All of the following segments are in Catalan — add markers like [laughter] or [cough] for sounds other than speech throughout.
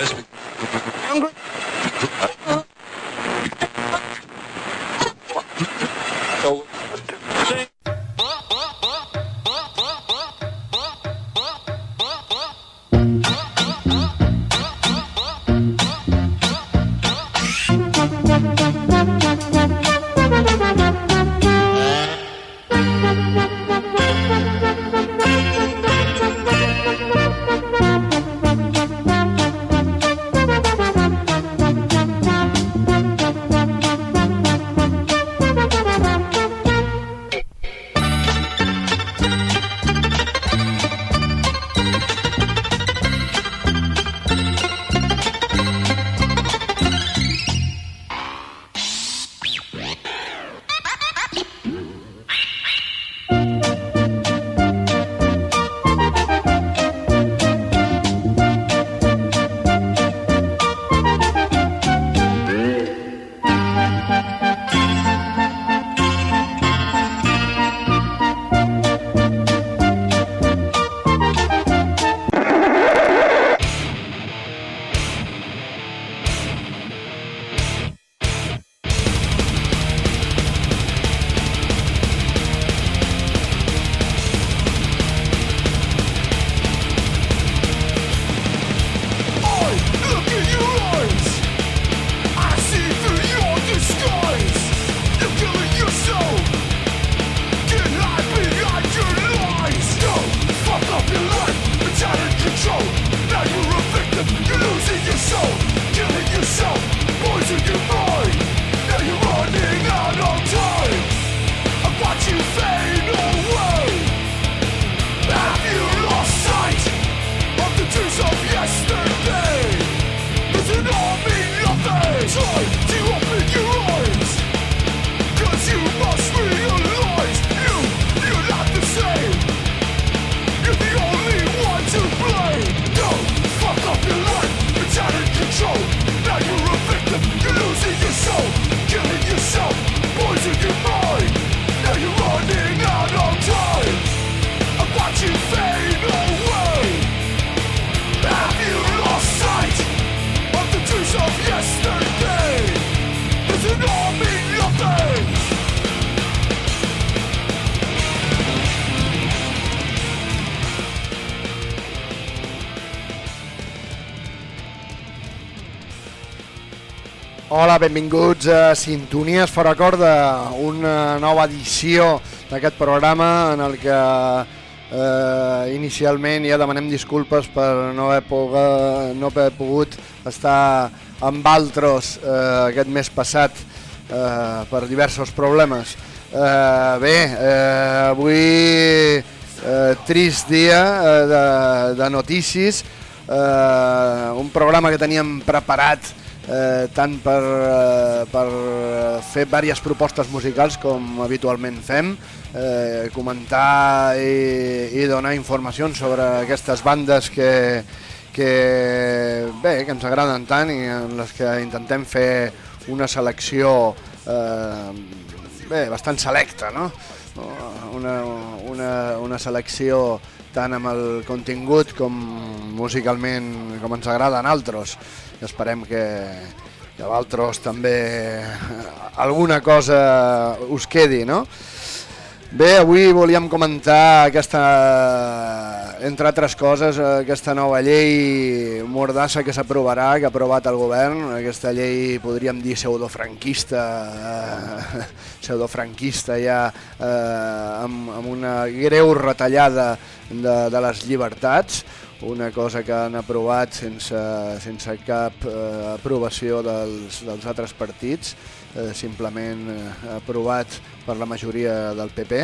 investment benvinguts a Sintonies Fora Corda, una nova edició d'aquest programa en el que eh, inicialment ja demanem disculpes per no haver, pogut, no haver pogut estar amb altres eh, aquest mes passat eh, per diversos problemes. Eh, bé, eh, avui eh, trist dia eh, de, de notícies, eh, un programa que teníem preparat eh, tant per, eh, per fer diverses propostes musicals com habitualment fem, eh, comentar i, i donar informacions sobre aquestes bandes que, que, bé, que ens agraden tant i en les que intentem fer una selecció eh, bé, bastant selecta, no? Una, una, una selecció tant amb el contingut com musicalment com ens agraden altres i esperem que, que a Valtros també alguna cosa us quedi, no? Bé, avui volíem comentar aquesta, entre altres coses, aquesta nova llei mordassa que s'aprovarà, que ha aprovat el govern, aquesta llei podríem dir pseudofranquista, eh, pseudofranquista ja eh, amb, amb una greu retallada de, de les llibertats, una cosa que han aprovat sense, sense cap eh, aprovació dels, dels altres partits, eh, simplement eh, aprovat per la majoria del PP.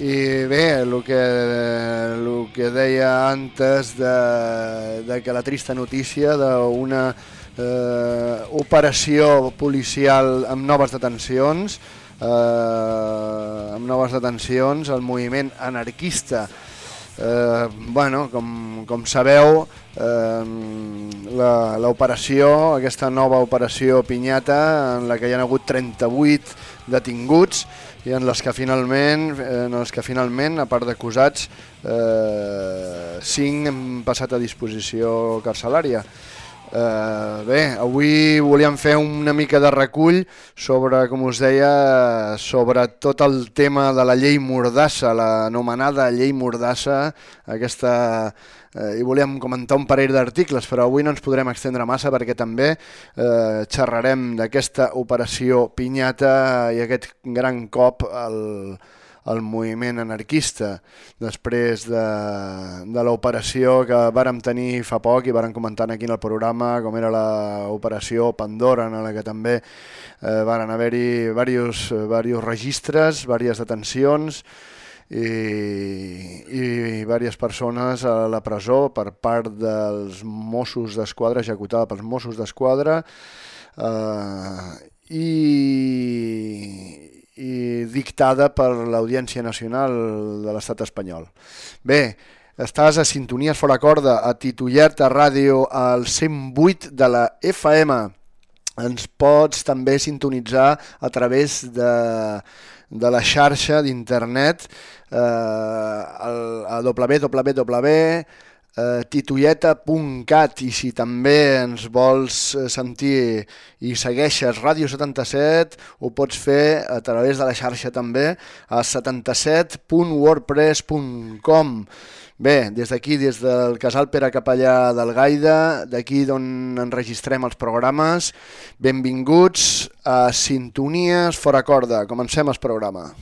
I bé, el que, el que deia antes de, de que la trista notícia d'una eh, operació policial amb noves detencions, eh, amb noves detencions, el moviment anarquista Eh, bueno, com, com sabeu, eh, l'operació, aquesta nova operació Pinyata, en la que hi ha hagut 38 detinguts i en les que finalment, en les que finalment a part d'acusats, eh, 5 han passat a disposició carcelària. Uh, bé, avui volíem fer una mica de recull sobre, com us deia, sobre tot el tema de la llei Mordassa, l'anomenada llei Mordassa, aquesta, uh, i volíem comentar un parell d'articles, però avui no ens podrem extendre massa perquè també uh, xerrarem d'aquesta operació Pinyata i aquest gran cop al, el moviment anarquista després de, de l'operació que vàrem tenir fa poc i vàrem comentar aquí en el programa com era l'operació Pandora en la que també eh, varen haver-hi diversos, diversos registres, diverses detencions i, i diverses persones a la presó per part dels Mossos d'Esquadra, executada pels Mossos d'Esquadra. Eh, i, i dictada per l'Audiència Nacional de l'Estat espanyol. Bé, estàs a Sintonies Fora Corda, a Titullet, a ràdio, al 108 de la FM. Ens pots també sintonitzar a través de, de la xarxa d'internet eh, a www eh, titulleta.cat i si també ens vols eh, sentir i segueixes Ràdio 77 ho pots fer a través de la xarxa també a 77.wordpress.com Bé, des d'aquí, des del casal Pere Capellà del Gaida, d'aquí d'on enregistrem els programes, benvinguts a Sintonies Fora Corda. Comencem el programa.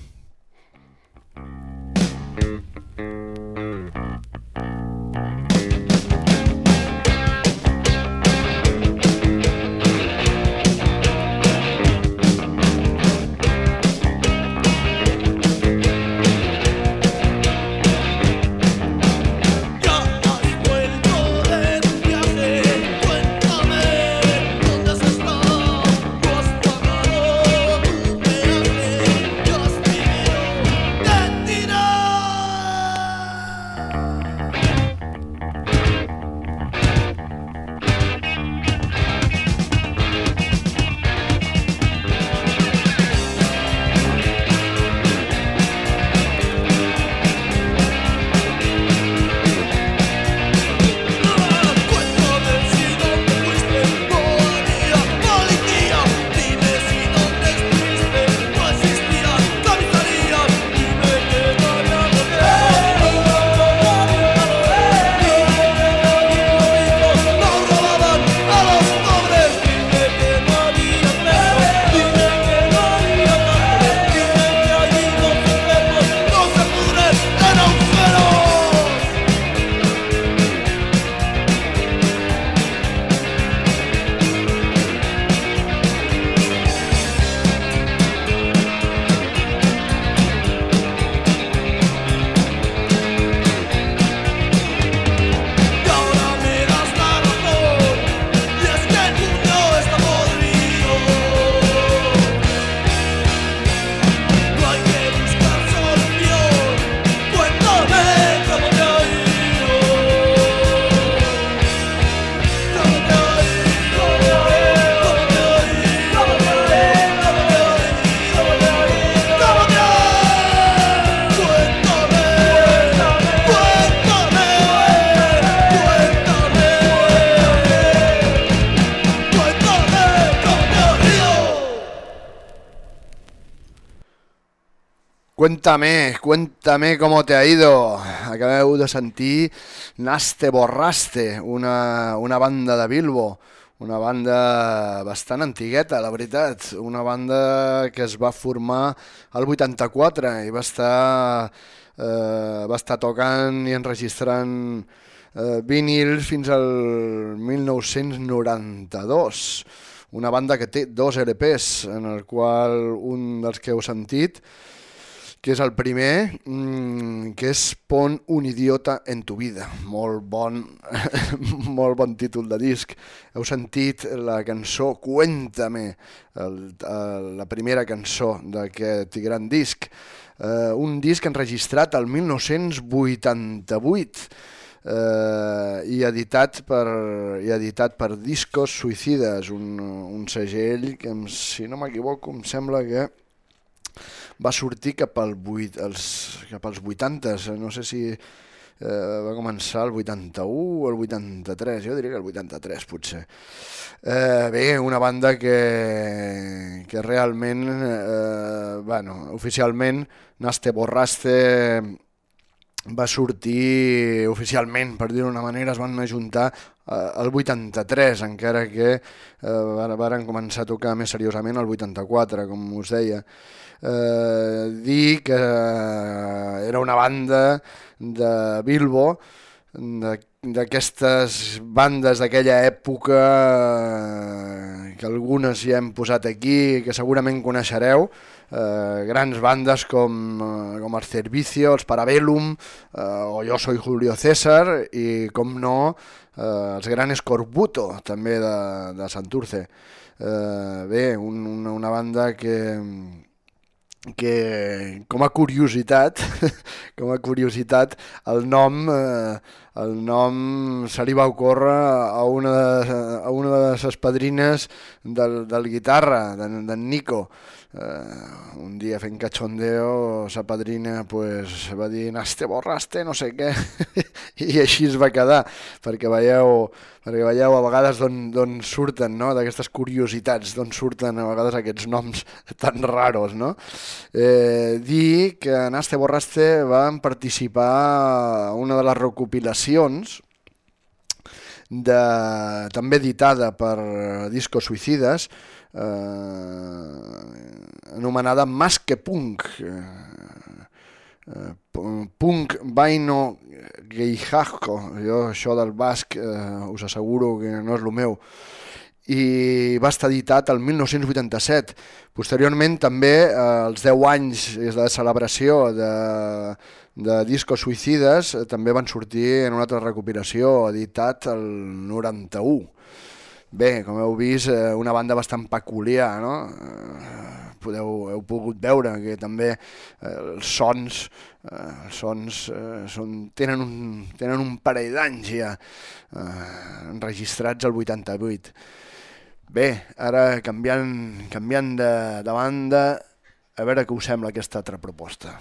Cuéntame, cuéntame cómo te ha ido. Acabeu de sentir Naste Borraste, una, una banda de Bilbo, una banda bastant antigueta, la veritat, una banda que es va formar al 84 i va estar, eh, va estar tocant i enregistrant eh, vinils fins al 1992. Una banda que té dos LPs, en el qual un dels que heu sentit que és el primer, mmm, que és Pon un idiota en tu vida. Molt bon, [laughs] molt bon títol de disc. Heu sentit la cançó Cuéntame, el, el, la primera cançó d'aquest gran disc. Uh, un disc enregistrat el 1988 eh, i editat per, i editat per Discos Suïcides, un, un segell que, si no m'equivoco, em sembla que va sortir cap, al 8, els, cap als 80, no sé si eh, va començar el 81 o el 83, jo diria que el 83 potser. Eh, bé, una banda que, que realment, eh, bueno, oficialment, Naste Borraste va sortir oficialment, per dir-ho d'una manera, es van ajuntar eh, el 83, encara que eh, varen començar a tocar més seriosament el 84, com us deia. Eh, dir que era una banda de Bilbo, d'aquestes bandes d'aquella època eh, que algunes ja hem posat aquí, que segurament coneixereu, eh, grans bandes com, eh, com el Servicio, els Parabellum eh, o Jo soy Julio César i, com no, eh, els grans Corbuto, també de, de Santurce. Eh, bé, un, una banda que, que com a curiositat, [laughs] com a curiositat, el nom, eh, el nom se li va ocórrer a una de, a una de les padrines del, del guitarra, d'en Nico. Uh, un dia fent cachondeo sa padrina pues, va dir naste borraste no sé què [laughs] i així es va quedar perquè veieu, perquè veieu a vegades d'on surten no? d'aquestes curiositats d'on surten a vegades aquests noms tan raros no? eh, dir que Naste Borraste van participar a una de les recopilacions de, també editada per Discos Suïcides eh, anomenada Más que Punk. Eh, eh, punk Vaino Geijasco, jo això del basc eh, us asseguro que no és el meu, i va estar editat el 1987. Posteriorment també eh, els 10 anys de celebració de, de discos suïcides eh, també van sortir en una altra recopilació editat el 91 Bé, com heu vist, eh, una banda bastant peculiar, no? Eh, podeu, heu pogut veure que també eh, els sons, els sons són, tenen, un, tenen un parell d'anys ja enregistrats al 88. Bé, ara canviant, canviant de, de banda, a veure què us sembla aquesta altra proposta.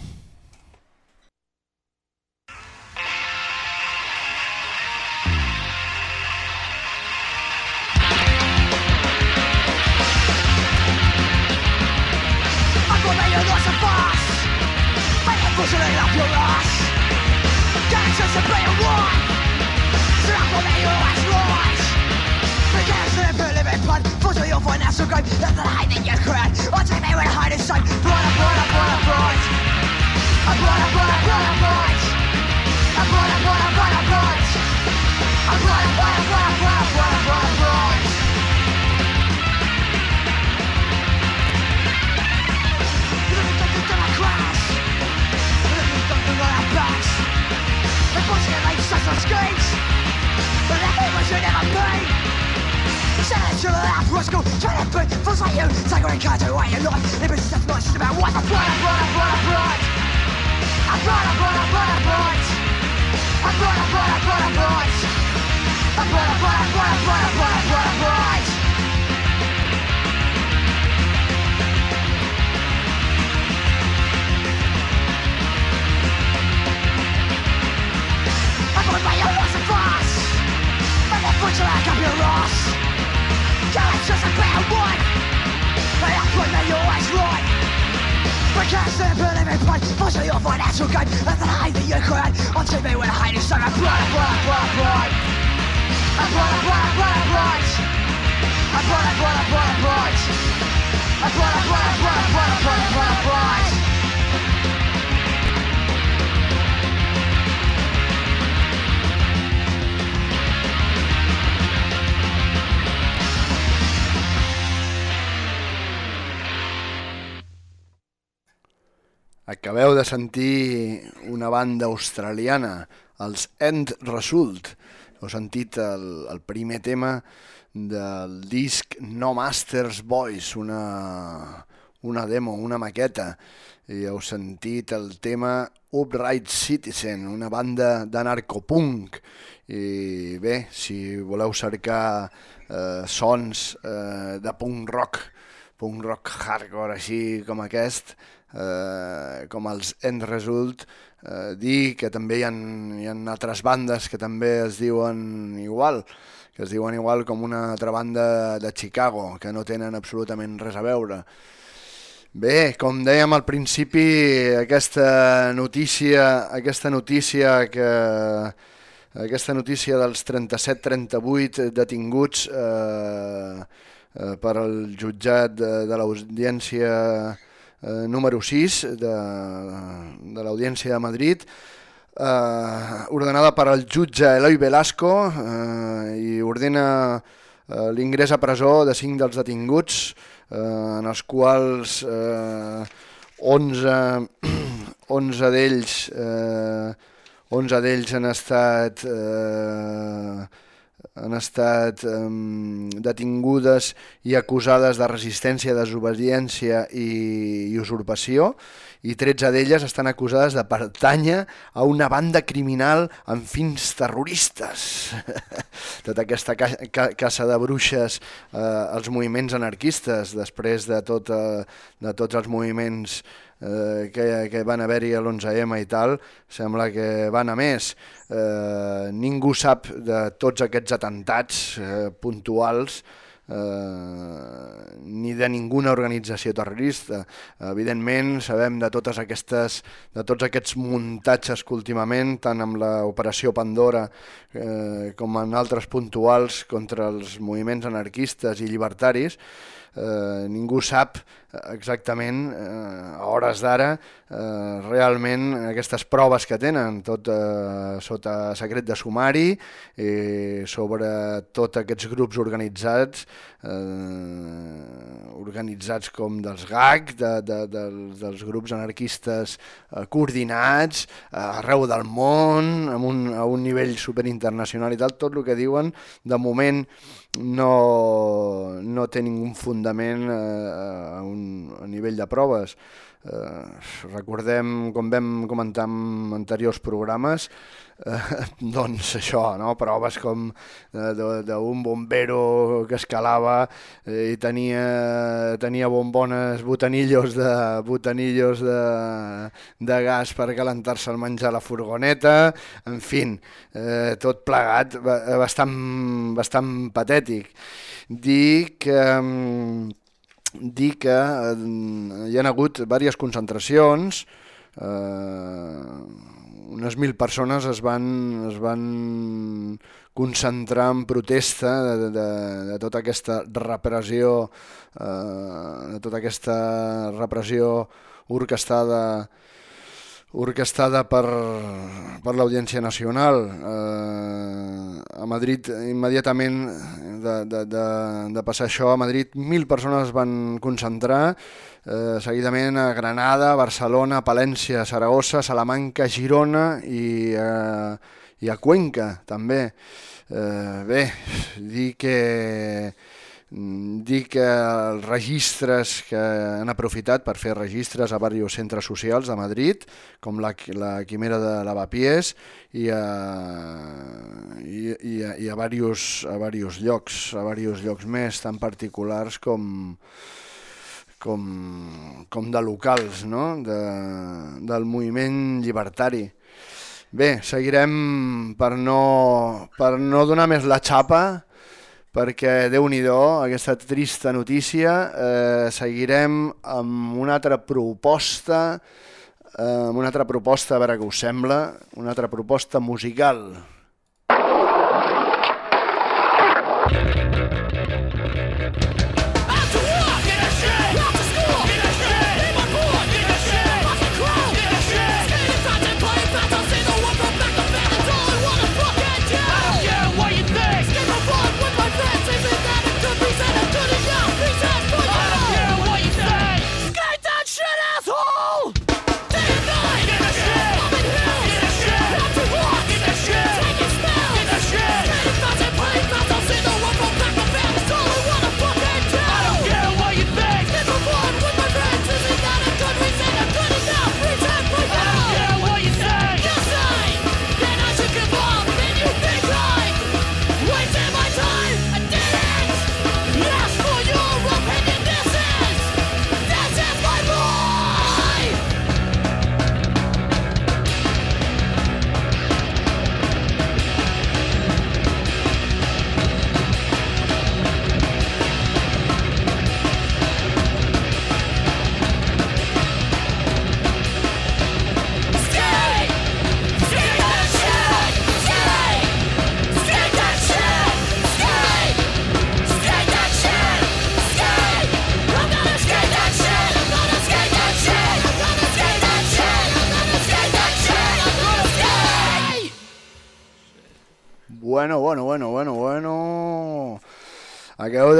Pushing it up your ass to play a war Strap on Can't see the living blood Falls with your void now so great That the hate that you I take me when I hide inside Blood, I blood, I blood, I blood I blood, I blood, I blood, I blood I blood, I blood, I blood, I blood I blood, I blood, I blood, I blood, I blood, I blood, I blood Unfortunately, such are skates But that was you never made like I'm I blood, I blood I I blood, I blood, I blood I your loss it's just a bad one And I put my always right Because they're building me point Pushing your financial gain And the hate that you create On TV with a hate is so I blood, blood, blood, blood And blood, blood, blood, blood And blood, blood, blood, blood And blood, blood, blood, blood, blood, blood, blood Acabeu de sentir una banda australiana, els End Result. Heu sentit el, el primer tema del disc No Masters Boys, una, una demo, una maqueta. I heu sentit el tema Upright Citizen, una banda d'anarcopunk. I bé, si voleu cercar eh, sons eh, de punk rock punk rock hardcore així com aquest, eh, com els End Result, eh, dir que també hi ha, hi ha altres bandes que també es diuen igual, que es diuen igual com una altra banda de Chicago, que no tenen absolutament res a veure. Bé, com dèiem al principi, aquesta notícia, aquesta notícia que aquesta notícia dels 37-38 detinguts eh, eh, per al jutjat de, de l'audiència eh, número 6 de, de l'Audiència de Madrid, eh, ordenada per al jutge Eloi Velasco eh, i ordena eh, l'ingrés a presó de cinc dels detinguts, eh, en els quals eh, 11, 11 [clears throat] d'ells eh, 11 d'ells han estat eh, han estat eh, detingudes i acusades de resistència, desobediència i, i usurpació i 13 d'elles estan acusades de pertànyer a una banda criminal amb fins terroristes. [laughs] Tota aquesta ca ca caça de bruixes eh, als moviments anarquistes després de, tot, eh, de tots els moviments eh, que, que van haver-hi a l'11M i tal, sembla que van a més. Eh, ningú sap de tots aquests atentats eh, puntuals eh, ni de ninguna organització terrorista. Evidentment, sabem de totes aquestes de tots aquests muntatges que últimament, tant amb l'operació Pandora eh, com en altres puntuals contra els moviments anarquistes i llibertaris, eh, ningú sap exactament eh, a hores d'ara eh, realment aquestes proves que tenen, tot eh, sota secret de sumari, eh, sobre tots aquests grups organitzats, eh, organitzats com dels GAC, de, de, de, dels grups anarquistes eh, coordinats eh, arreu del món, amb un, a un nivell superinternacional i tal, tot el que diuen de moment no, no té ningú fundament eh, a, un, a nivell de proves. Eh, recordem, com vam comentar en anteriors programes, eh, [laughs] doncs això, no? proves com eh, d'un bombero que escalava eh, i tenia, tenia bombones botanillos de, botanillos de, de gas per calentar-se el menjar a la furgoneta, en fi, eh, tot plegat, bastant, bastant patètic. Dir que dir que eh, hi ha hagut diverses concentracions, eh, unes mil persones es van, es van concentrar en protesta de, de, de tota aquesta repressió, eh, de tota aquesta repressió orquestada orquestada per, per l'Audiència Nacional. Eh, a Madrid, immediatament de, de, de, de passar això, a Madrid mil persones es van concentrar, eh, seguidament a Granada, Barcelona, Palència, Saragossa, Salamanca, Girona i, eh, i a Cuenca també. Eh, bé, dir que dir que els registres que han aprofitat per fer registres a diversos centres socials de Madrid, com la, la Quimera de Lavapiés i a, i, i a, i a, diversos, a diversos llocs, a diversos llocs més tan particulars com, com, com de locals no? de, del moviment llibertari. Bé, seguirem per no, per no donar més la xapa, perquè déu nhi aquesta trista notícia. Eh, seguirem amb una altra proposta, eh, amb una altra proposta, a veure què us sembla, una altra proposta musical. Bueno,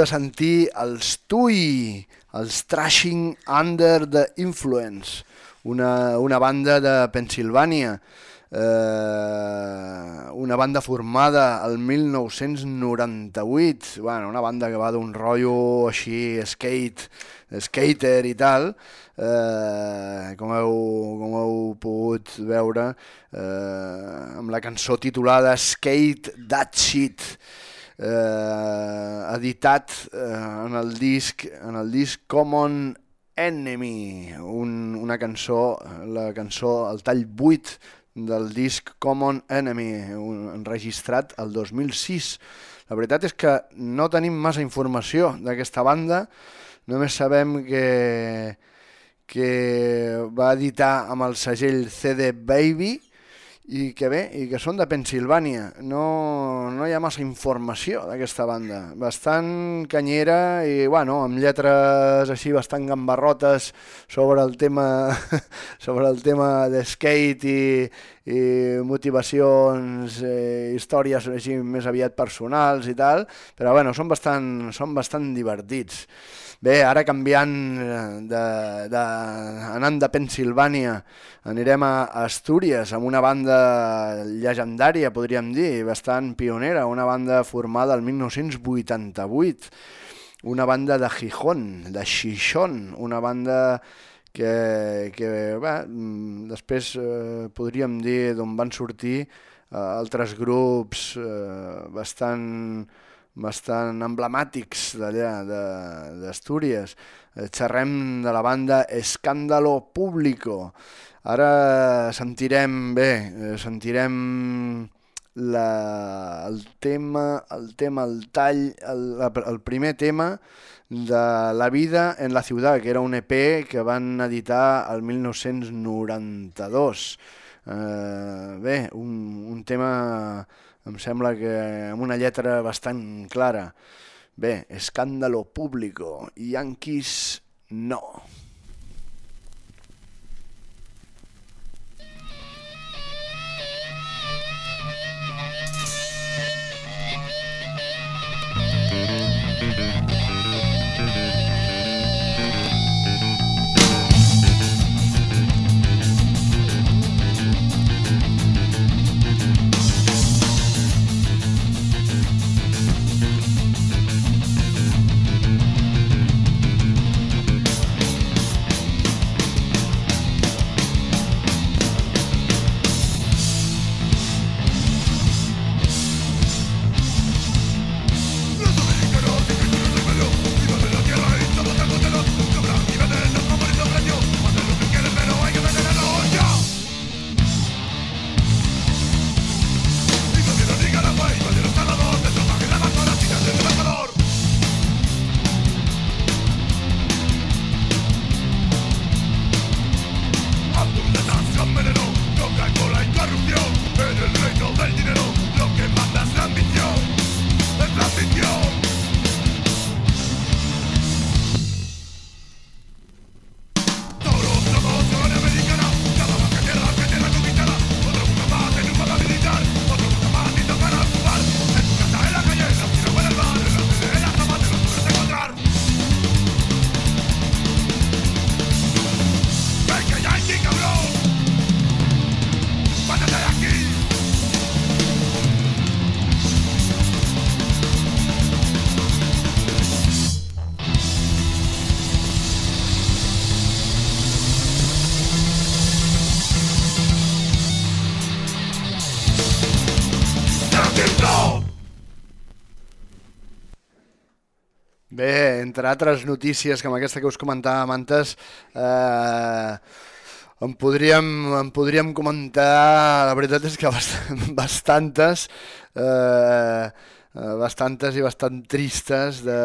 sentir els Tui, els Trashing Under the Influence, una, una banda de Pensilvània, eh, una banda formada el 1998, bueno, una banda que va d'un rotllo així, skate, skater i tal, eh, com, heu, com heu pogut veure, eh, amb la cançó titulada Skate That Shit, eh, editat eh, en el disc en el disc Common Enemy, un, una cançó, la cançó, el tall 8 del disc Common Enemy, un, enregistrat el 2006. La veritat és que no tenim massa informació d'aquesta banda, només sabem que, que va editar amb el segell CD Baby, i que bé, i que són de Pensilvània. No, no hi ha massa informació d'aquesta banda. Bastant canyera i, bueno, amb lletres així bastant gambarrotes sobre el tema, [laughs] sobre el tema de skate i, i motivacions, eh, històries així més aviat personals i tal, però, bueno, són bastant, són bastant divertits. Bé, ara canviant eh, de, de, anant de Pensilvània, anirem a Astúries amb una banda llegendària, podríem dir, bastant pionera, una banda formada el 1988, una banda de Gijón, de Xixón, una banda que, que bé, mm, després eh, podríem dir d'on van sortir eh, altres grups eh, bastant bastant emblemàtics d'allà, d'Astúries. De, Xerrem de la banda Escándalo Público. Ara sentirem bé, eh, sentirem la, el tema, el tema, el tall, el, el primer tema de La vida en la ciutat, que era un EP que van editar el 1992. Eh, bé, un, un tema em sembla que amb una lletra bastant clara. Bé, escàndalo público, Yankees no. Altres notícies com aquesta que us comentava antes, eh, en podríem, en podríem comentar, la veritat és que [laughs] bastantes, eh, bastantes i bastant tristes de,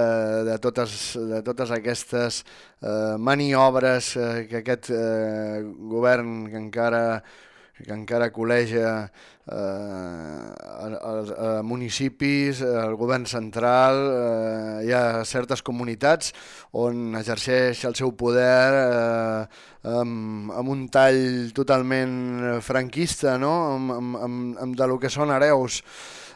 de, totes, de totes aquestes eh, maniobres eh, que aquest eh, govern que encara que encara col·legia eh, als municipis, al govern central, eh, hi ha certes comunitats on exerceix el seu poder eh, amb, amb un tall totalment franquista, no? amb, amb, amb, amb de lo que són hereus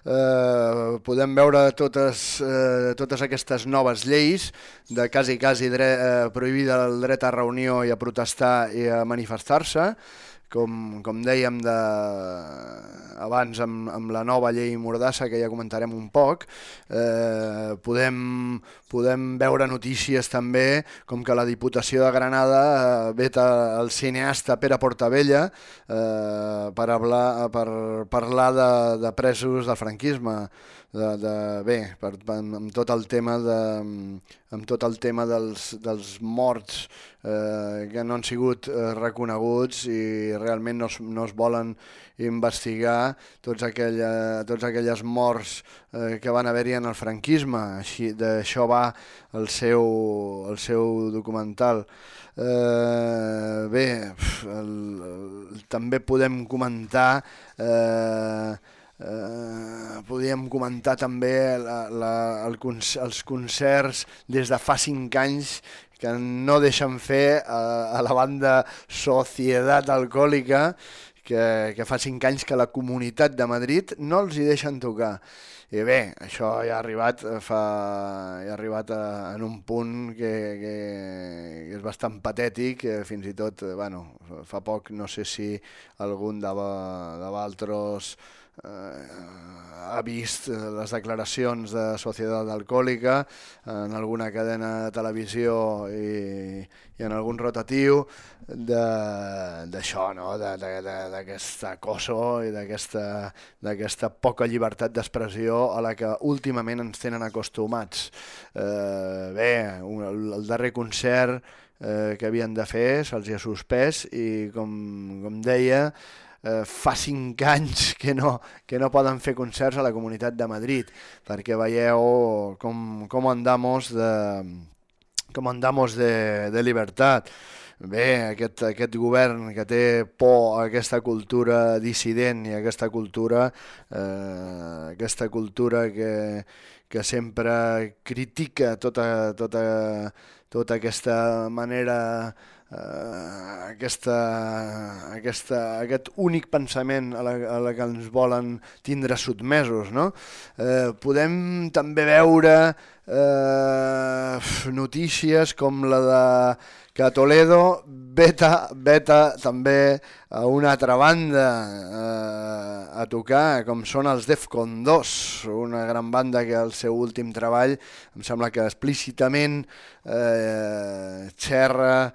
eh, podem veure totes, eh, totes aquestes noves lleis de quasi, quasi dret, eh, prohibida el dret a reunió i a protestar i a manifestar-se, com, com dèiem de, abans amb, amb la nova llei Mordassa, que ja comentarem un poc, eh, podem, podem veure notícies també com que la Diputació de Granada eh, veta el cineasta Pere Portabella eh, per, hablar, per parlar de, de presos del franquisme de, de, bé, per, amb tot el tema de, amb tot el tema dels, dels morts eh, que no han sigut eh, reconeguts i realment no es, no es volen investigar tots, aquella, tots aquelles morts eh, que van haver-hi en el franquisme. Així, d'això va el seu, el seu documental. Eh, bé, el, el, també podem comentar eh, Eh, podríem comentar també la, la, el, els concerts des de fa cinc anys que no deixen fer a, a la banda Societat Alcohòlica que, que fa cinc anys que la comunitat de Madrid no els hi deixen tocar. I bé, això ja ha arribat, eh, fa, ja ha arribat a, en un punt que, que, que és bastant patètic, eh, fins i tot, eh, bueno, fa poc no sé si algun de, de Valtros eh, ha vist les declaracions de Societat Alcohòlica en alguna cadena de televisió i, i en algun rotatiu d'això, no? d'aquest acoso i d'aquesta poca llibertat d'expressió a la que últimament ens tenen acostumats. Eh, bé, un, el darrer concert eh, que havien de fer se'ls ha suspès i com, com deia eh, fa cinc anys [laughs] que no, que no poden fer concerts a la Comunitat de Madrid, perquè veieu com, com andamos de, com andamos de, de libertat. Bé, aquest, aquest govern que té por a aquesta cultura dissident i a aquesta cultura, eh, aquesta cultura que, que sempre critica tota, tota, tota aquesta manera aquesta, aquesta, aquest únic pensament a la, a la que ens volen tindre sotmesos. No? Eh, podem també veure eh, notícies com la de que a Toledo veta, veta també a una altra banda eh, a tocar, com són els Defcon 2, una gran banda que el seu últim treball em sembla que explícitament eh, xerra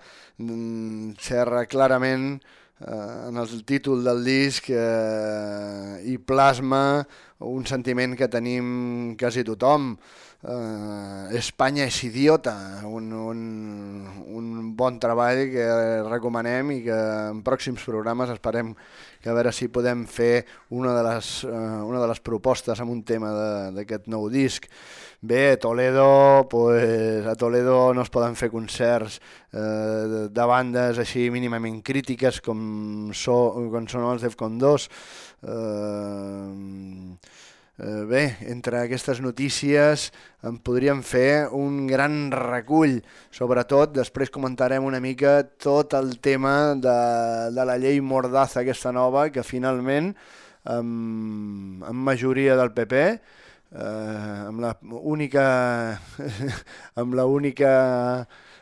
xerra clarament eh, en el títol del disc eh, i plasma un sentiment que tenim quasi tothom. Eh, Espanya és idiota, un, un, un bon treball que recomanem i que en pròxims programes esperem que a veure si podem fer una de les, eh, una de les propostes amb un tema d'aquest nou disc. Bé, Toledo, pues, a Toledo no es poden fer concerts eh, de bandes així mínimament crítiques com, so, com són els Defcon 2. Eh, eh, bé, entre aquestes notícies en podríem fer un gran recull. Sobretot, després comentarem una mica tot el tema de, de la llei Mordaza aquesta nova, que finalment, amb, amb majoria del PP, eh, amb la única, [laughs] amb la única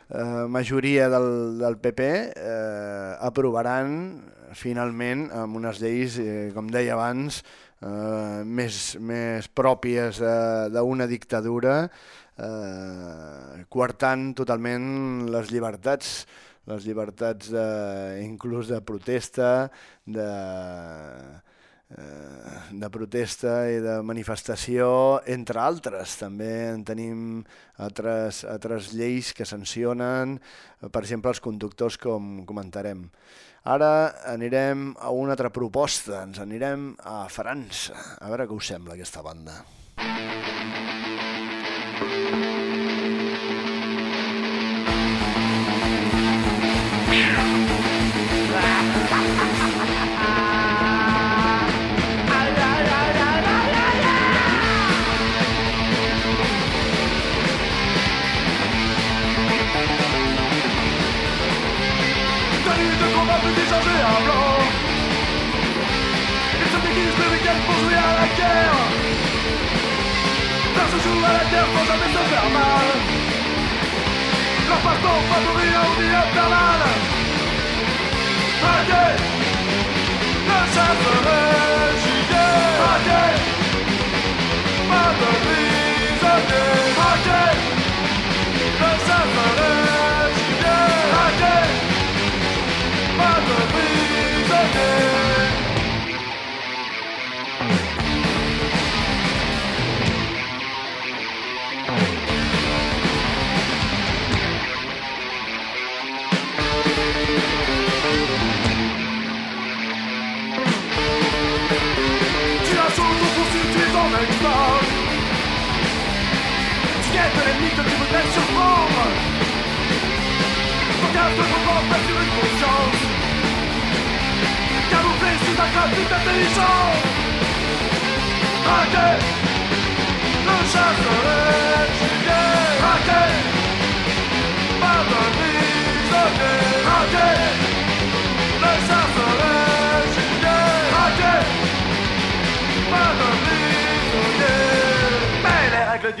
eh, majoria del, del PP eh, aprovaran finalment amb unes lleis, eh, com deia abans, eh, més, més pròpies d'una dictadura, eh, coartant totalment les llibertats, les llibertats de, inclús de protesta, de, Eh, de protesta i de manifestació, entre altres. També en tenim altres, altres lleis que sancionen, per exemple, els conductors, com comentarem. Ara anirem a una altra proposta, ens anirem a França. A veure què us sembla aquesta banda. changé tête pour jouer à la guerre Là se joue à la guerre sans jamais se faire mal Leur façon pas nourrir un vie infernal Braquer Le chasserai gilet Braquer Pas de prisonnier Braquer Le chasserai Pas de prisonnier forme du corps. Tu guettes qui voudrait surprendre. Ton gaz de comprendre pas sur une conscience. Camouflé sous ta crotte toute intelligence. Braqué, le chasseur.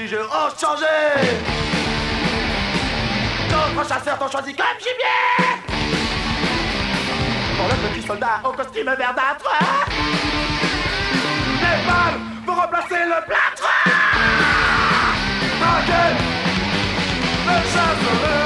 Du jeu ont changé. D'autres chasseurs t'ont choisi comme gibier. Pour le petit soldat au costume verdâtre. Les balles vont remplacer le plâtre. Traqué, le chasseur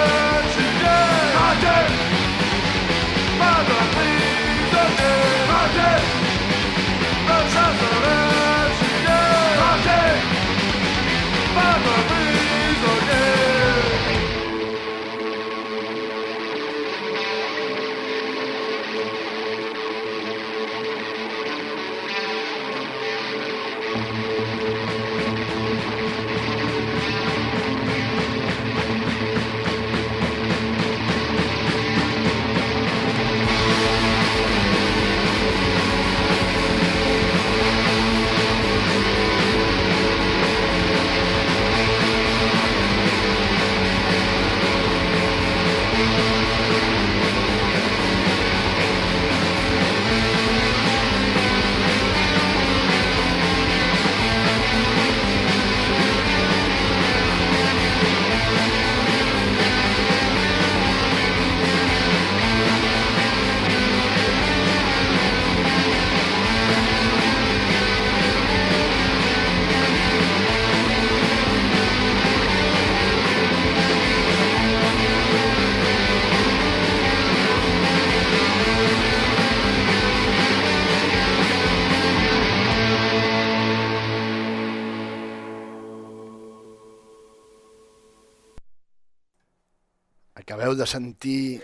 Acabeu de sentir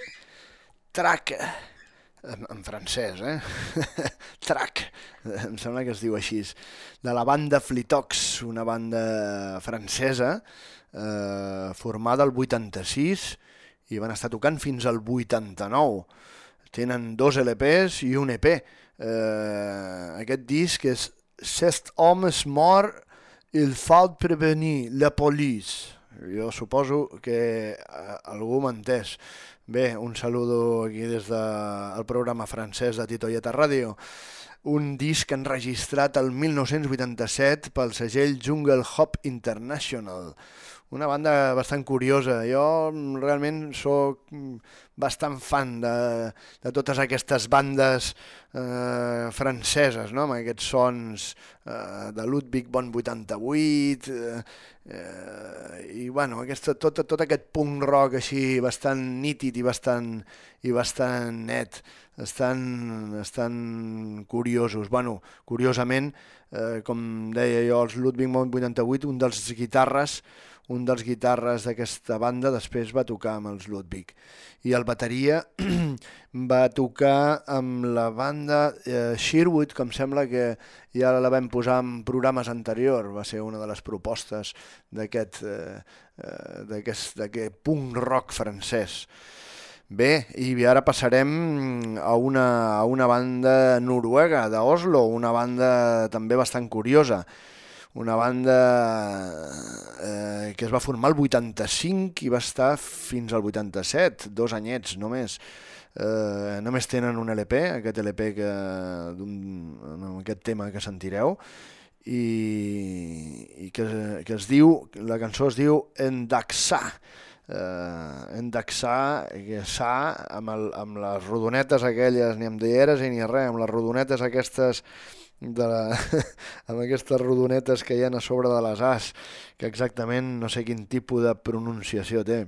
Trac, en, en francès, eh? [laughs] Trac, em sembla que es diu així, de la banda Flitox, una banda francesa eh, formada el 86 i van estar tocant fins al 89. Tenen dos LPs i un EP. Eh, aquest disc és Cet homme est mort, il faut prévenir la police. Jo suposo que eh, algú m'ha entès. Bé, un saludo aquí des del de, programa francès de Titoieta Ràdio. Un disc enregistrat el 1987 pel segell Jungle Hop International. Una banda bastant curiosa. Jo realment sóc bastant fan de, de totes aquestes bandes eh, franceses, no? amb aquests sons eh, de Ludwig von 88, eh, eh, i bueno, aquesta, tot, tot aquest punk rock així bastant nítid i bastant, i bastant net, estan, estan curiosos. Bueno, curiosament, eh, com deia jo, els Ludwig von 88, un dels guitarres un dels guitarres d'aquesta banda després va tocar amb els Ludwig. I el bateria [clears throat] va tocar amb la banda eh, Sherwood, com sembla que ja la vam posar en programes anteriors, va ser una de les propostes d'aquest eh, eh, punk rock francès. Bé, i ara passarem a una, a una banda noruega d'Oslo, una banda també bastant curiosa, una banda eh, que es va formar el 85 i va estar fins al 87, dos anyets només. Eh, només tenen un LP, aquest LP que, amb aquest tema que sentireu, i, i que, que es diu, la cançó es diu Endaxar, eh, Endaxar, sa, amb, el, amb les rodonetes aquelles, ni amb dieres ni res, amb les rodonetes aquestes de la, [laughs] amb aquestes rodonetes que hi ha a sobre de les As, que exactament no sé quin tipus de pronunciació té.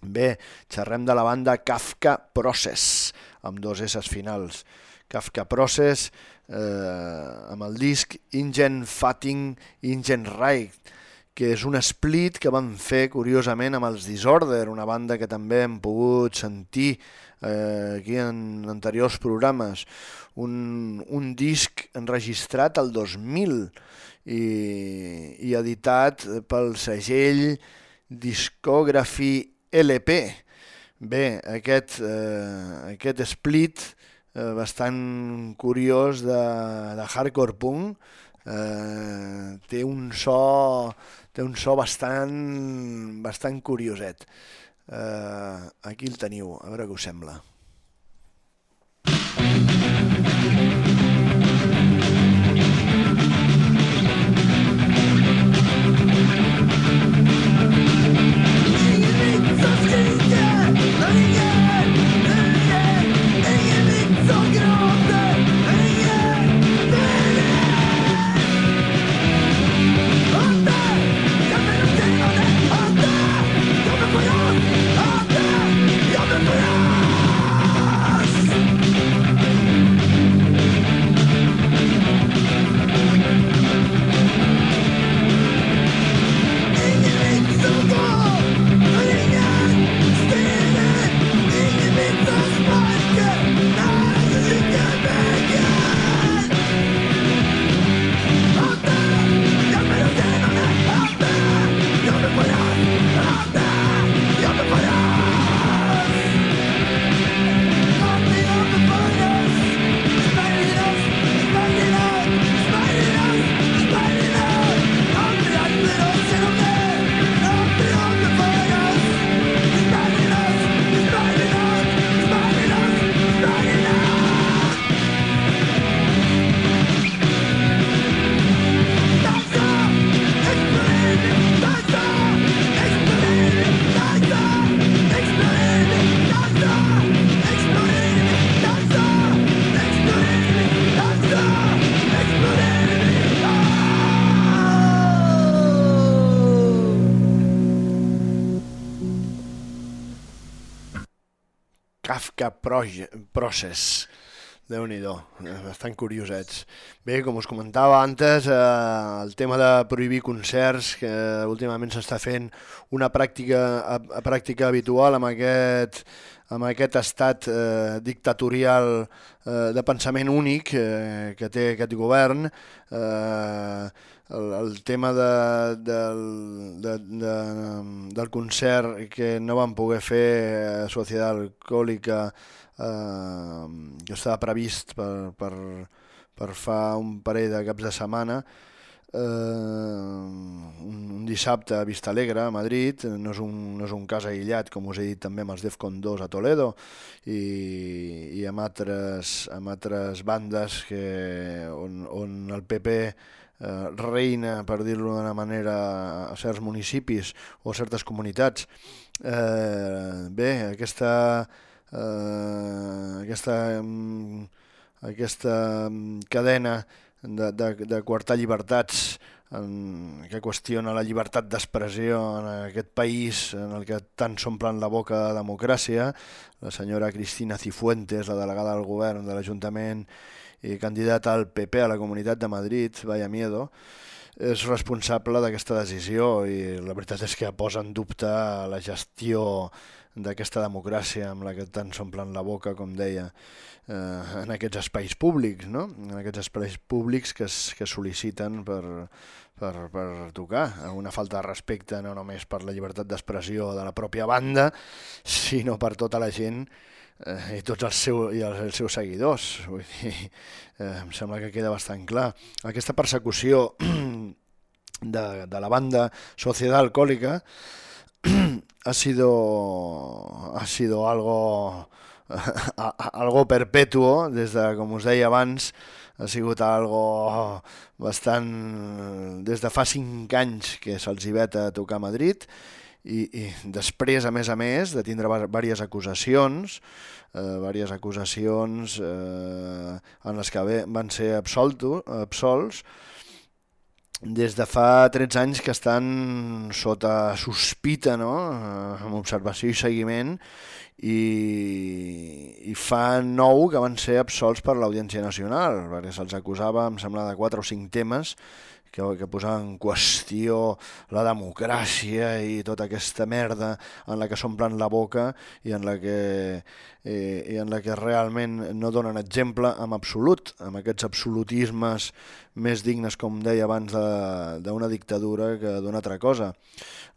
Bé, xerrem de la banda Kafka Process, amb dos S finals. Kafka Process, eh, amb el disc Ingen Fatting Ingen Right, que és un split que van fer curiosament amb els Disorder, una banda que també hem pogut sentir eh, aquí en anteriors programes. Un, un disc enregistrat al 2000 i, i editat pel segell Discography LP. Bé, aquest, eh, aquest split eh, bastant curiós de, de hardcore punk. Eh, té un so té un so bastant, bastant curioset. Eh, aquí el teniu, a veure què us sembla. Kafka Process. déu nhi bastant curiosets. Bé, com us comentava antes, eh, el tema de prohibir concerts, que últimament s'està fent una pràctica, a, a pràctica habitual amb aquest, amb aquest estat eh, dictatorial eh, de pensament únic eh, que té aquest govern, eh, el, el tema de, del, de, de, del concert que no van poder fer a Societat Alcohòlica eh, que estava previst per, per, per fa un parell de caps de setmana eh, un, un dissabte a Vista Alegre, a Madrid, no és, un, no és un cas aïllat, com us he dit també amb els Defcon 2 a Toledo i, i amb, altres, amb altres bandes que, on, on el PP eh, reina, per dir-lo d'una manera, a certs municipis o a certes comunitats. Eh, bé, aquesta, eh, aquesta, mm, aquesta mm, cadena de, de, de quartar llibertats en, que qüestiona la llibertat d'expressió en aquest país en el que tant s'omplen la boca de democràcia. La senyora Cristina Cifuentes, la delegada del govern de l'Ajuntament i candidata al PP a la Comunitat de Madrid, vaya miedo, és responsable d'aquesta decisió i la veritat és que posa en dubte la gestió d'aquesta democràcia amb la que tant s'omplen la boca, com deia, eh, en aquests espais públics, no? en aquests espais públics que, es, que sol·liciten per, per, per tocar. Una falta de respecte no només per la llibertat d'expressió de la pròpia banda, sinó per tota la gent eh, i tots els, seu, i els, els seus seguidors. Vull dir, eh, em sembla que queda bastant clar. Aquesta persecució de, de la banda Sociedad Alcohólica ha sido, ha sido algo, [laughs] algo perpetuo des de, com us deia abans, ha sigut algo bastant... des de fa cinc anys que se'ls hi vet a tocar a Madrid i, i després, a més a més, de tindre diverses acusacions, eh, diverses acusacions eh, en les que van ser absolto, absolts, des de fa 13 anys que estan sota sospita, no? Eh, amb observació i seguiment, i, i fa nou que van ser absolts per l'Audiència Nacional, perquè se'ls acusava, em sembla, de 4 o 5 temes que, que posava en qüestió la democràcia i tota aquesta merda en la que s'omplen la boca i en la que, eh, i en la que realment no donen exemple en absolut, amb aquests absolutismes més dignes, com deia abans, d'una dictadura que d'una altra cosa.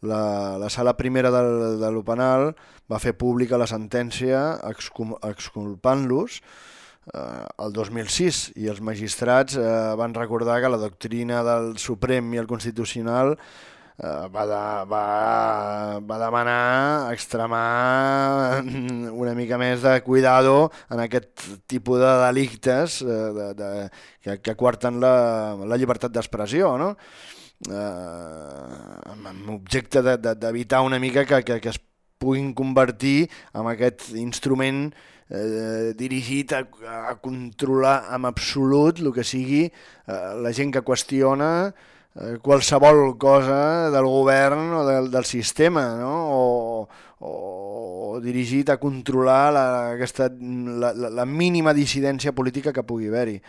La, la sala primera del, de l'Openal va fer pública la sentència exculpant-los el 2006 i els magistrats eh, van recordar que la doctrina del Suprem i el Constitucional eh, va, de, va, va demanar extremar [laughs] una mica més de cuidado en aquest tipus de delictes eh, de, de, que, que quarten la, la llibertat d'expressió, no? eh, amb objecte d'evitar de, de, una mica que, que, que es puguin convertir en aquest instrument eh, dirigit a, a controlar amb absolut el que sigui eh, la gent que qüestiona eh, qualsevol cosa del govern o del, del sistema, no? o, o, o dirigit a controlar la, aquesta, la, la, la mínima dissidència política que pugui haver-hi.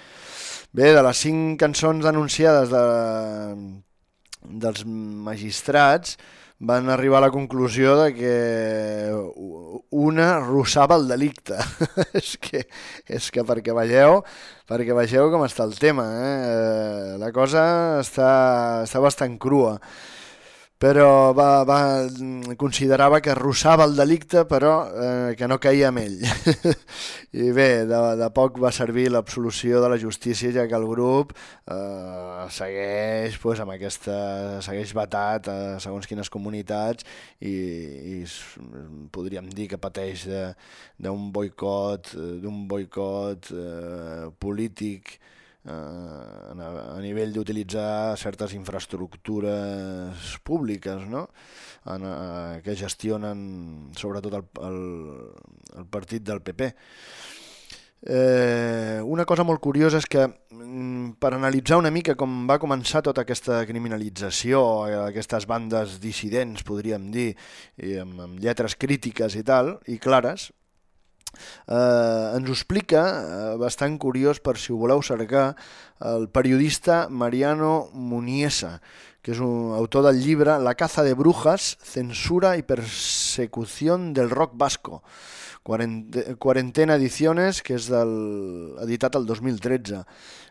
Bé, de les cinc cançons anunciades de, dels magistrats, van arribar a la conclusió de que una russava el delicte. [laughs] és, que, és que perquè veieu, perquè veieu com està el tema. Eh? La cosa està, està bastant crua però va, va, considerava que arrossava el delicte però eh, que no caia amb ell. [laughs] I bé, de, de poc va servir l'absolució de la justícia ja que el grup eh, segueix pues, amb aquesta, segueix batat a segons quines comunitats i, i podríem dir que pateix d'un boicot, d'un boicot eh, polític eh, a, a nivell d'utilitzar certes infraestructures públiques no? en, eh, que gestionen sobretot el, el, el partit del PP. Eh, una cosa molt curiosa és que mm, per analitzar una mica com va començar tota aquesta criminalització, eh, aquestes bandes dissidents, podríem dir, i amb, amb lletres crítiques i tal, i clares, eh, ens ho explica, eh, bastant curiós per si ho voleu cercar, el periodista Mariano Muniesa, que és un autor del llibre La caza de brujas, censura i persecució del rock vasco, quarantena ediciones, que és del, editat el 2013.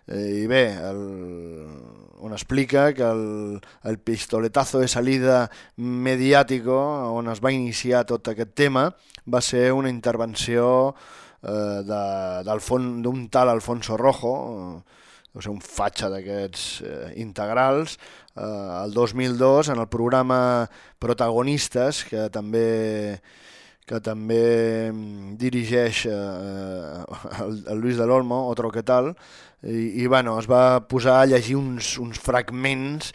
Eh, I bé, el, on explica que el, el pistoletazo de salida mediàtico on es va iniciar tot aquest tema va ser una intervenció eh, d'un tal Alfonso Rojo, eh, o sigui, un fatxa d'aquests eh, integrals, eh, el 2002 en el programa Protagonistes, que també que també mm, dirigeix eh, el, el Luis de l'Olmo, otro que tal, i, i bueno, es va posar a llegir uns, uns fragments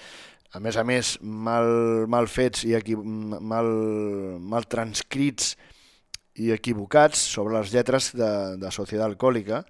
a més a més mal, mal fets i aquí, mal, mal transcrits i equivocats sobre les lletres de, de Societat Alcohòlica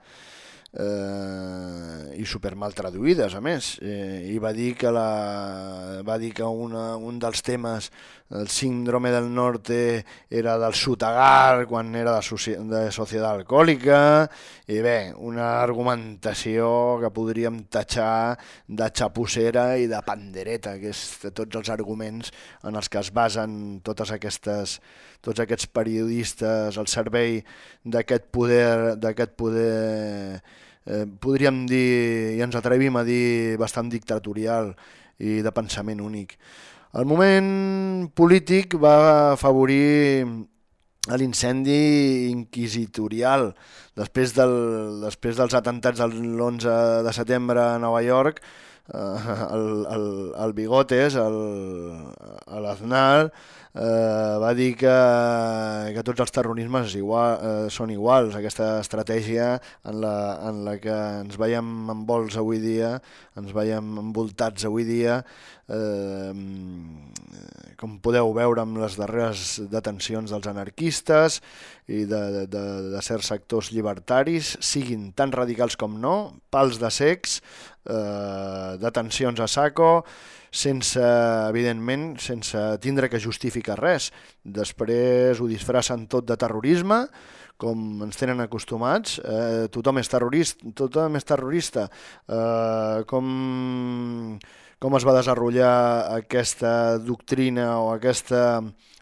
eh, i super mal traduïdes a més. Eh, i va dir que, la, va dir que una, un dels temes el síndrome del norte era del Sutagar quan era de, de Societat Alcohòlica i bé, una argumentació que podríem tatxar de xapussera i de pandereta que és de tots els arguments en els que es basen totes aquestes tots aquests periodistes al servei d'aquest poder, d'aquest poder eh, podríem dir, i ens atrevim a dir, bastant dictatorial i de pensament únic. El moment polític va afavorir l'incendi inquisitorial. Després, del, després dels atentats del 11 de setembre a Nova York, eh, el, el, el Bigotes, l'Aznar, eh, va dir que, que tots els terrorismes igual, eh, són iguals, aquesta estratègia en la, en la que ens veiem envolts avui dia, ens veiem envoltats avui dia, eh, com podeu veure amb les darreres detencions dels anarquistes i de, de, de, certs sectors llibertaris, siguin tan radicals com no, pals de secs, eh, detencions a saco, sense, evidentment, sense tindre que justificar res. Després ho disfracen tot de terrorisme, com ens tenen acostumats, eh, tothom és terrorista, tothom és terrorista. Eh, com, com es va desenvolupar aquesta doctrina o aquesta,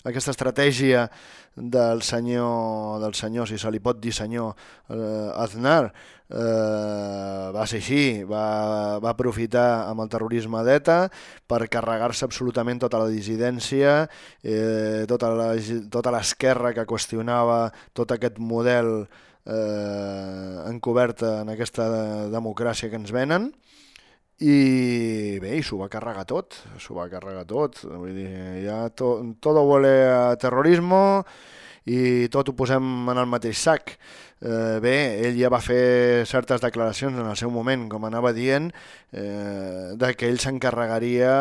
aquesta estratègia del senyor, del senyor, si se li pot dir senyor, eh, Aznar, eh, va ser així, va, va aprofitar amb el terrorisme d'ETA per carregar-se absolutament tota la dissidència, eh, tota l'esquerra que qüestionava tot aquest model eh, encoberta en aquesta democràcia que ens venen, i bé, i s'ho va carregar tot, s'ho va carregar tot, vull dir, ja to, todo huele a terrorismo i tot ho posem en el mateix sac. Eh, bé, ell ja va fer certes declaracions en el seu moment, com anava dient, eh, de que ell s'encarregaria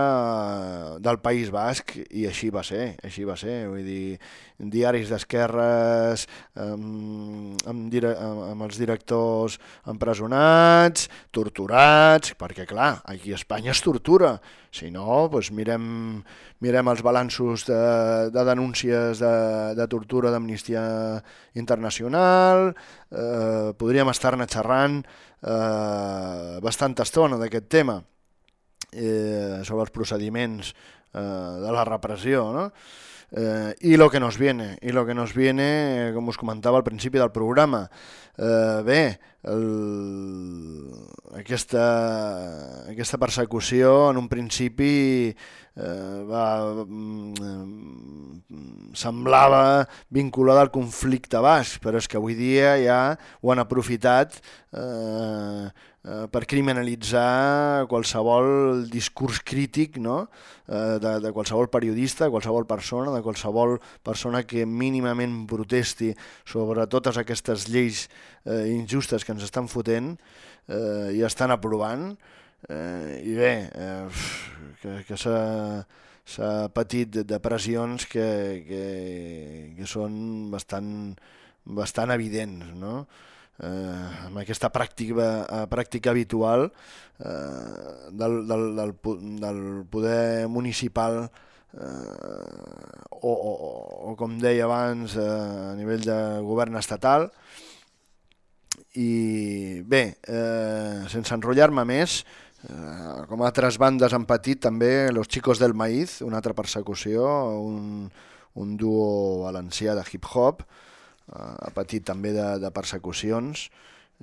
del País Basc i així va ser, així va ser, vull dir, diaris d'esquerres amb, amb, amb els directors empresonats, torturats, perquè clar, aquí a Espanya es tortura, si no, doncs mirem, mirem els balanços de, de denúncies de, de tortura d'Amnistia Internacional, eh, podríem estar-ne xerrant eh, bastanta estona d'aquest tema eh, sobre els procediments eh, de la repressió, no? Eh, i lo que nos viene, i lo que nos viene, com us comentava al principi del programa. Eh, bé, el, aquesta, aquesta persecució en un principi eh, va, mm, semblava vinculada al conflicte basc, però és que avui dia ja ho han aprofitat eh, eh, per criminalitzar qualsevol discurs crític no? eh, de, de qualsevol periodista, de qualsevol persona, de qualsevol persona que mínimament protesti sobre totes aquestes lleis eh, injustes que ens estan fotent eh, i estan aprovant. Eh, I bé, eh, que, que s'ha patit depressions que, que, que són bastant, bastant evidents, no? Eh, amb aquesta pràctica, eh, pràctica habitual eh, del, del, del, del poder municipal eh, o, o, o, com deia abans, eh, a nivell de govern estatal. I bé, eh, sense enrotllar-me més, eh, com altres bandes han patit també Los Chicos del Maíz, una altra persecució, un, un duo valencià de hip-hop, ha patit també de, de persecucions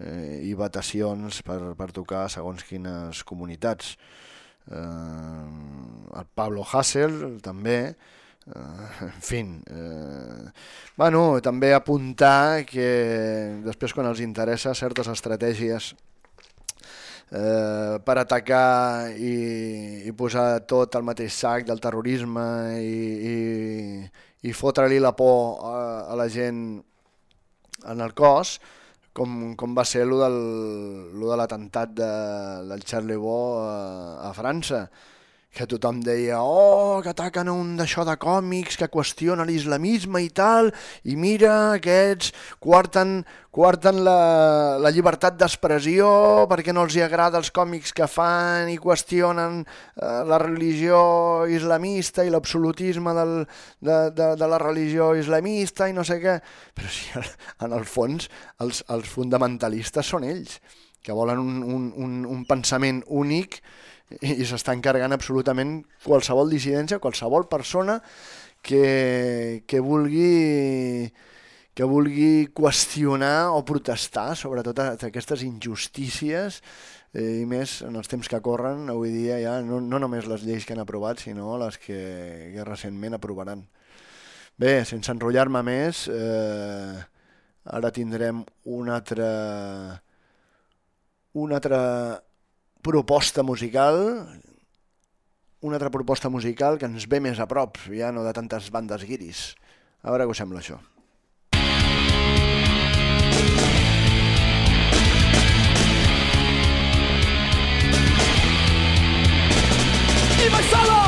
eh, i vetacions per, per tocar segons quines comunitats. Eh, el Pablo Hassel també, eh, en fi, eh, bueno, també apuntar que després quan els interessa certes estratègies eh, per atacar i, i posar tot al mateix sac del terrorisme i, i, i fotre-li la por a, a la gent en el cos, com, com va ser lo del, lo de l'atemptat de, del Charlie Bo a, a França, que tothom deia, oh, que ataquen un d'això de còmics, que qüestiona l'islamisme i tal, i mira, aquests quarten, quarten la, la llibertat d'expressió perquè no els hi agrada els còmics que fan i qüestionen eh, la religió islamista i l'absolutisme de, de, de la religió islamista i no sé què. Però si en el fons els, els fonamentalistes són ells, que volen un, un, un, un pensament únic i, s'està encarregant absolutament qualsevol dissidència, qualsevol persona que, que vulgui que vulgui qüestionar o protestar sobre totes aquestes injustícies eh, i més en els temps que corren avui dia ja no, no només les lleis que han aprovat sinó les que, que recentment aprovaran. Bé, sense enrotllar-me més, eh, ara tindrem una altra, una altra proposta musical una altra proposta musical que ens ve més a prop, ja no de tantes bandes guiris. A veure què us sembla això. y voy solo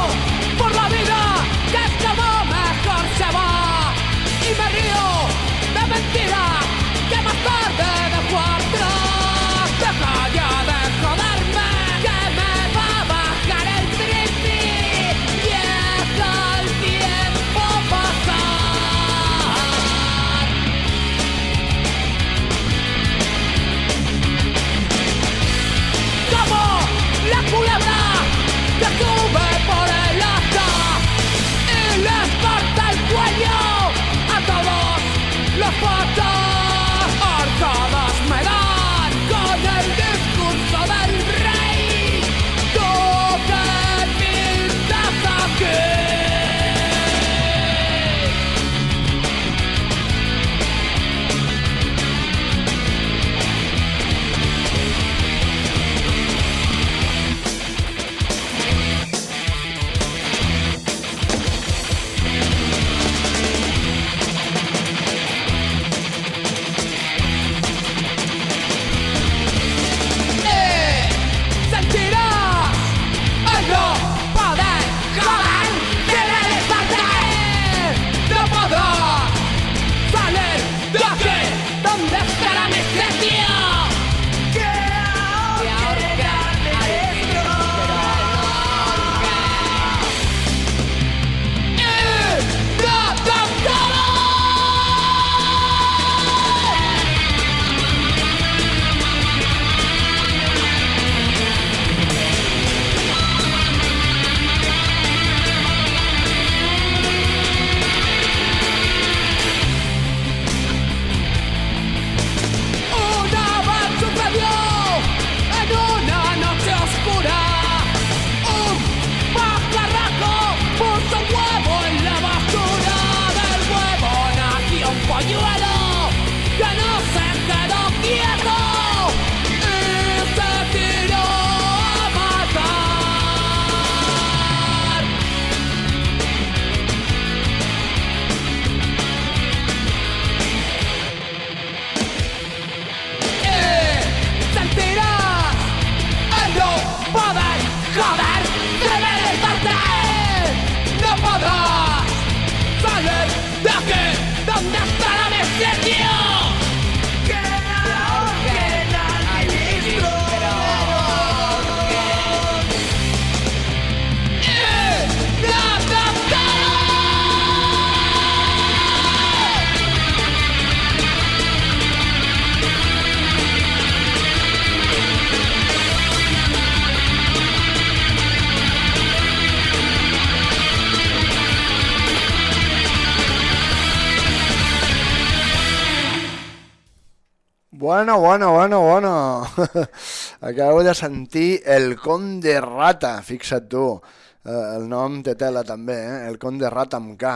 Bueno, bueno, bueno, bueno. [laughs] Acabeu de sentir El Conde Rata, fixa't tu. Eh, el nom té tela també, eh? El Conde Rata amb K.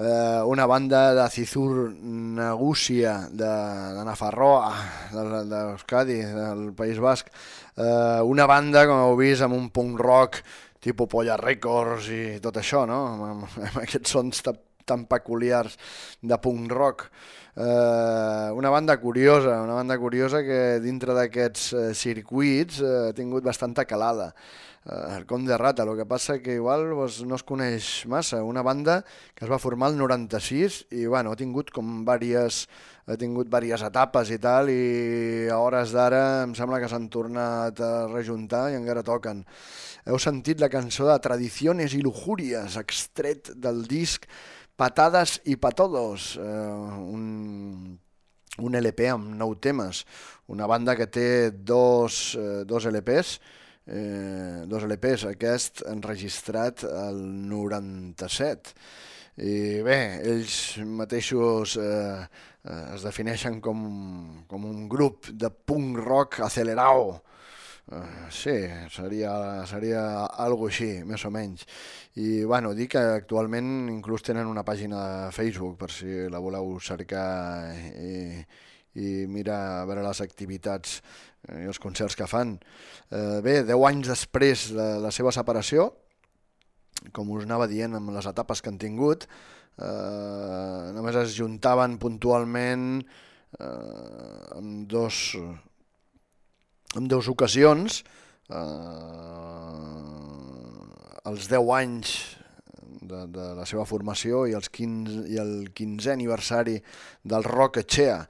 Eh, una banda de Cizur Negúcia, de, de Nafarroa, de- d'Euskadi, del País Basc. Eh, una banda, com heu vist, amb un punk rock tipus Polla Records i tot això, no? Amb, amb aquests sons tan, tan peculiars de punk rock. Eh, una banda curiosa, una banda curiosa que dintre d'aquests eh, circuits eh, ha tingut bastanta calada. Eh, el Conde Rata, el que passa que igual doncs, no es coneix massa. Una banda que es va formar el 96 i bueno, ha tingut com diverses, ha tingut diverses etapes i tal i a hores d'ara em sembla que s'han tornat a rejuntar i encara toquen. Heu sentit la cançó de Tradiciones i Lujúries, extret del disc Patadas i Patodos, eh, un, un LP amb nou temes, una banda que té dos, eh, dos LPs, eh, dos LPs, aquest enregistrat el 97. I bé, ells mateixos eh, eh, es defineixen com, com un grup de punk rock acelerado, sí, seria, seria algo així, més o menys. I bueno, dir que actualment inclús tenen una pàgina de Facebook per si la voleu cercar i, i mirar a veure les activitats eh, i els concerts que fan. Eh, bé, 10 anys després de la seva separació, com us anava dient, amb les etapes que han tingut, eh, només es juntaven puntualment eh, amb dos en dues ocasions eh, els 10 anys de, de la seva formació i, els 15, i el 15è aniversari del Rock Echea,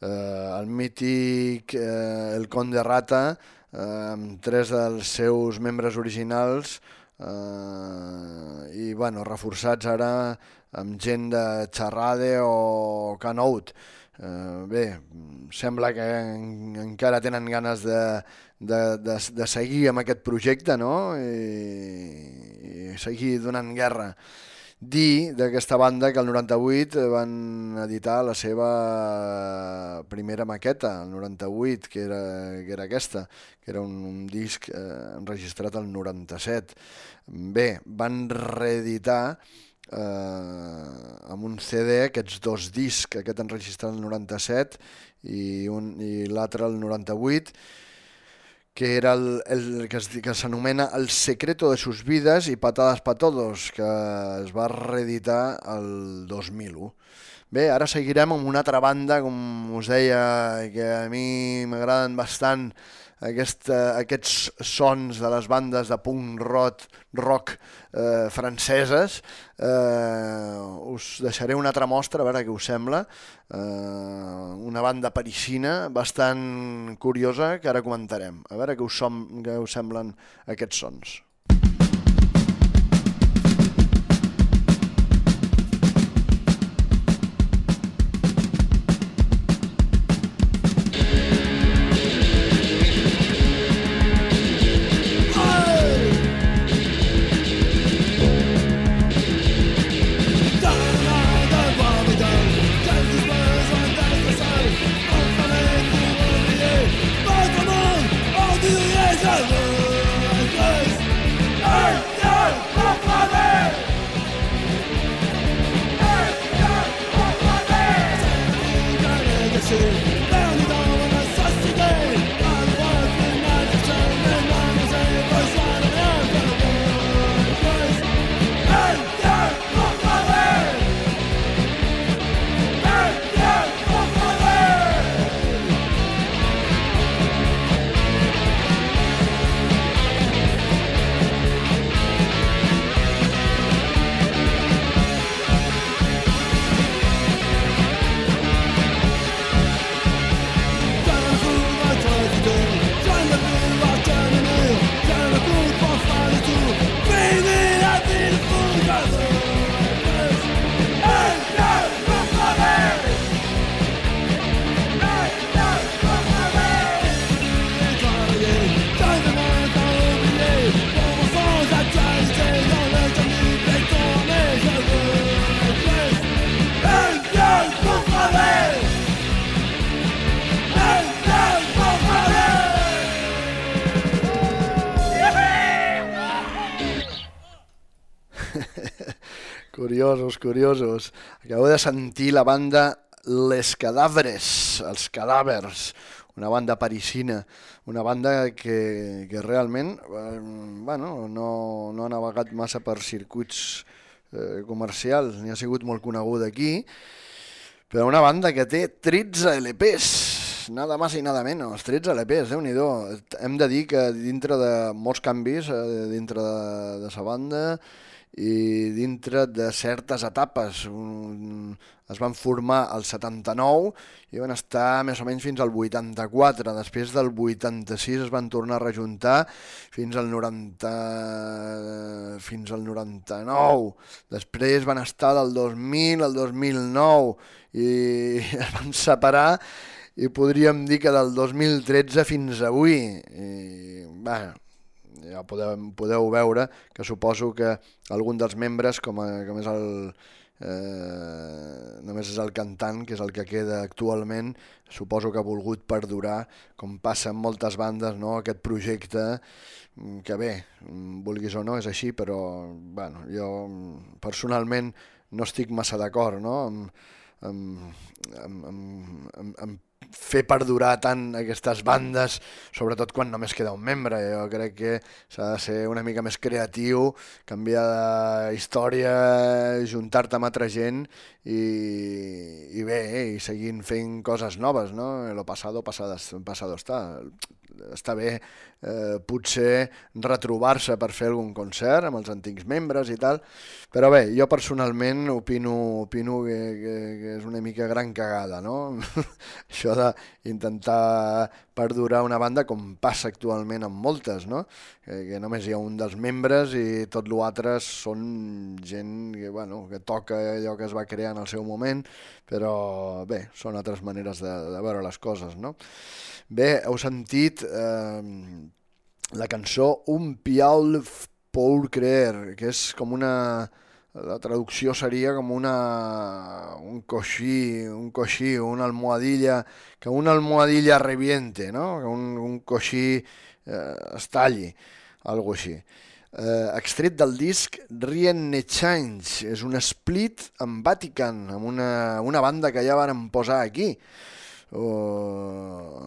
eh, el mític eh, El Conde Rata, eh, amb tres dels seus membres originals eh, i bueno, reforçats ara amb gent de Xerrade o Canout. Bé, sembla que en, encara tenen ganes de, de, de, de seguir amb aquest projecte no? I, i seguir donant guerra. Dir d'aquesta banda que el 98 van editar la seva primera maqueta, el 98, que era, que era aquesta, que era un, un disc eh, enregistrat el 97. Bé, van reeditar eh, amb un CD aquests dos discs, aquest enregistrat el 97 i, un, i l'altre el 98, que era el, el que, es, que s'anomena El secreto de sus vidas i Patadas pa todos, que es va reeditar el 2001. Bé, ara seguirem amb una altra banda, com us deia, que a mi m'agraden bastant, aquest, uh, aquests sons de les bandes de punk rock, rock eh, franceses. Eh, us deixaré una altra mostra, a veure què us sembla. Eh, una banda parisina bastant curiosa que ara comentarem. A veure què us, som, què us semblen aquests sons. Curiosos, curiosos. Acabeu de sentir la banda Les Cadàveres, els cadàvers, una banda parisina, una banda que, que realment eh, bueno, no, no ha navegat massa per circuits eh, comercials, ni ha sigut molt coneguda aquí, però una banda que té 13 LPs, nada más i nada menos, 13 LPs, déu nhi Hem de dir que dintre de molts canvis, eh, dintre de, de sa banda, i dintre de certes etapes un, es van formar al 79 i van estar més o menys fins al 84 després del 86 es van tornar a rejuntar fins al 90 fins al 99 després van estar del 2000 al 2009 i [laughs] es van separar i podríem dir que del 2013 fins avui. I, bueno, ja podeu, podeu veure que suposo que algun dels membres, com, a, com és el, eh, només és el cantant, que és el que queda actualment, suposo que ha volgut perdurar, com passa en moltes bandes, no? aquest projecte, mm, que bé, mm, vulguis o no, és així, però bueno, jo personalment no estic massa d'acord no? amb, amb, amb, amb, amb, amb fer perdurar tant aquestes bandes, sobretot quan només queda un membre. Jo crec que s'ha de ser una mica més creatiu, canviar de història, juntar-te amb altra gent i, i bé, eh, i seguint fent coses noves, no? Lo pasado, pasado, pasado està està bé eh, potser retrobar-se per fer algun concert amb els antics membres i tal, però bé, jo personalment opino, opino que, que, que és una mica gran cagada, no? [laughs] Això d'intentar perdurar una banda com passa actualment amb moltes, no? Que, que només hi ha un dels membres i tot l'altre són gent que, bueno, que toca allò que es va crear en el seu moment, però bé, són altres maneres de, de veure les coses, no? Bé, heu sentit eh, la cançó Un pial pour creer, que és com una... La traducció seria com una, un coixí, un coixí, una almohadilla, que una almohadilla reviente, no? que un, un coixí eh, estalli, algo així. Eh, extret del disc Rien Change, és un split amb Vatican, amb una, una banda que ja varen posar aquí uh,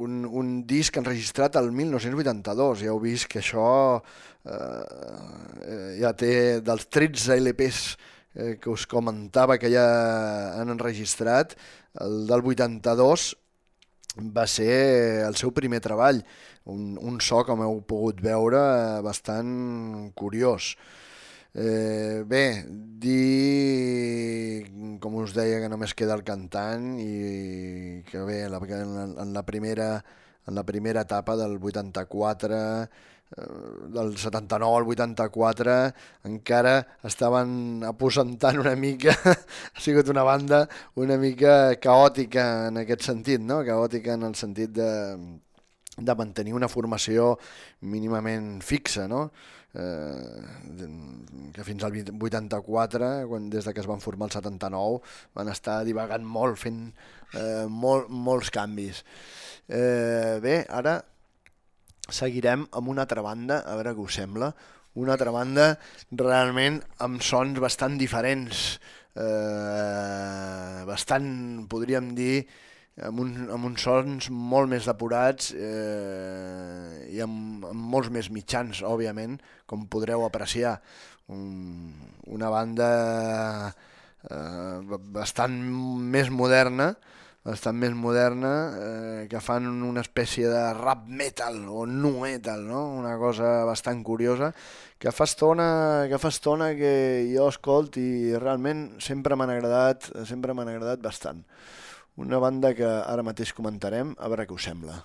un, un disc enregistrat el 1982. Ja heu vist que això uh, ja té dels 13 LPs eh, que us comentava que ja han enregistrat, el del 82 va ser el seu primer treball, un, un so, com heu pogut veure, bastant curiós. Eh, bé, dir, com us deia, que només queda el cantant i que bé, en la, en la, primera, en la primera etapa del 84 eh, del 79 al 84 encara estaven aposentant una mica, [laughs] ha sigut una banda una mica caòtica en aquest sentit, no? caòtica en el sentit de, de mantenir una formació mínimament fixa, no? eh, que fins al 84, quan, des de que es van formar el 79, van estar divagant molt, fent eh, molt, molts canvis. Eh, bé, ara seguirem amb una altra banda, a veure què us sembla, una altra banda realment amb sons bastant diferents, eh, bastant, podríem dir, amb, un, amb uns sons molt més depurats eh, i amb, amb molts més mitjans, òbviament, com podreu apreciar. Un, una banda eh, bastant més moderna, bastant més moderna, eh, que fan una espècie de rap metal o nu metal, no? una cosa bastant curiosa, que fa estona que, fa estona que jo escolt i realment sempre m'han agradat, sempre m'han agradat bastant. Una banda que ara mateix comentarem, a veure què us sembla.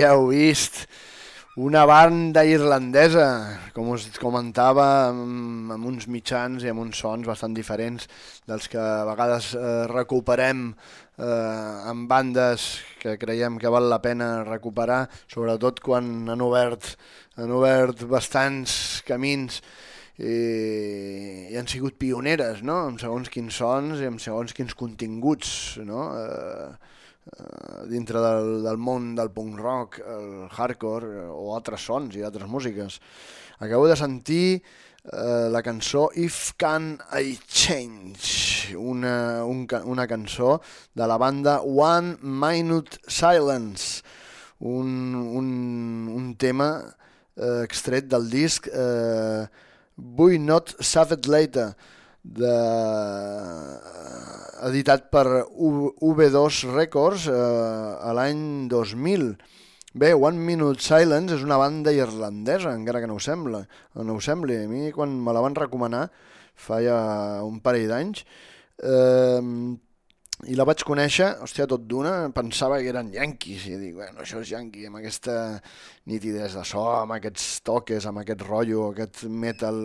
Ja heu vist. Una banda irlandesa, com us comentava, amb, amb uns mitjans i amb uns sons bastant diferents dels que a vegades eh, recuperem eh, en bandes que creiem que val la pena recuperar, sobretot quan han obert, han obert bastants camins i, i han sigut pioneres, no?, amb segons quins sons i amb segons quins continguts, no?, eh, eh, dintre del, del món del punk rock, el hardcore eh, o altres sons i altres músiques. Acabo de sentir eh, la cançó If Can I Change, una, un, una cançó de la banda One Minute Silence, un, un, un tema eh, extret del disc eh, Vull Not Save It Later, de, eh, editat per U- V2 Records eh, a l'any 2000. Bé, One Minute Silence és una banda irlandesa, encara que no ho sembla, no ho sembli. A mi, quan me la van recomanar, fa ja un parell d'anys, eh, i la vaig conèixer, hòstia, tot d'una, pensava que eren yanquis, i dic, bueno, això és yanqui, amb aquesta nitidesa de so, amb aquests toques, amb aquest rotllo, aquest metal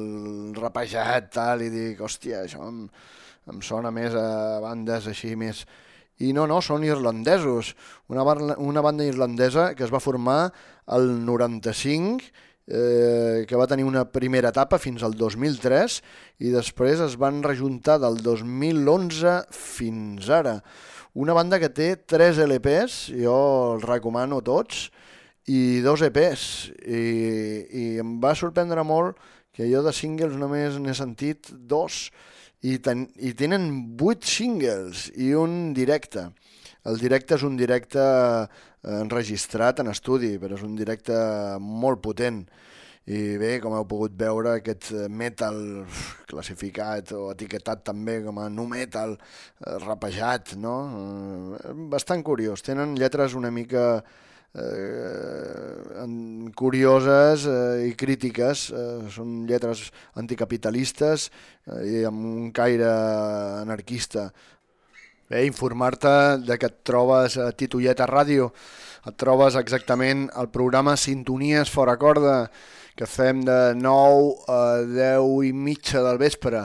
rapejat, tal, i dic, hòstia, això em, em sona més a bandes així més... I no, no, són irlandesos, una, una banda irlandesa que es va formar el 95, eh, que va tenir una primera etapa fins al 2003 i després es van rejuntar del 2011 fins ara. Una banda que té 3 LPs, jo els recomano tots, i dos EPs, i, i em va sorprendre molt que jo de singles només n'he sentit dos, i, ten, i tenen 8 singles i un directe. El directe és un directe enregistrat en estudi, però és un directe molt potent. I bé, com heu pogut veure, aquest eh, metal classificat o etiquetat també com a nu metal, eh, rapejat, no? Eh, bastant curiós. Tenen lletres una mica eh, curioses eh, i crítiques. Eh, són lletres anticapitalistes eh, i amb un caire anarquista. Bé, informar-te de que et trobes a Titulleta Ràdio, et trobes exactament al programa Sintonies Fora Corda, que fem de 9 a 10 i mitja del vespre.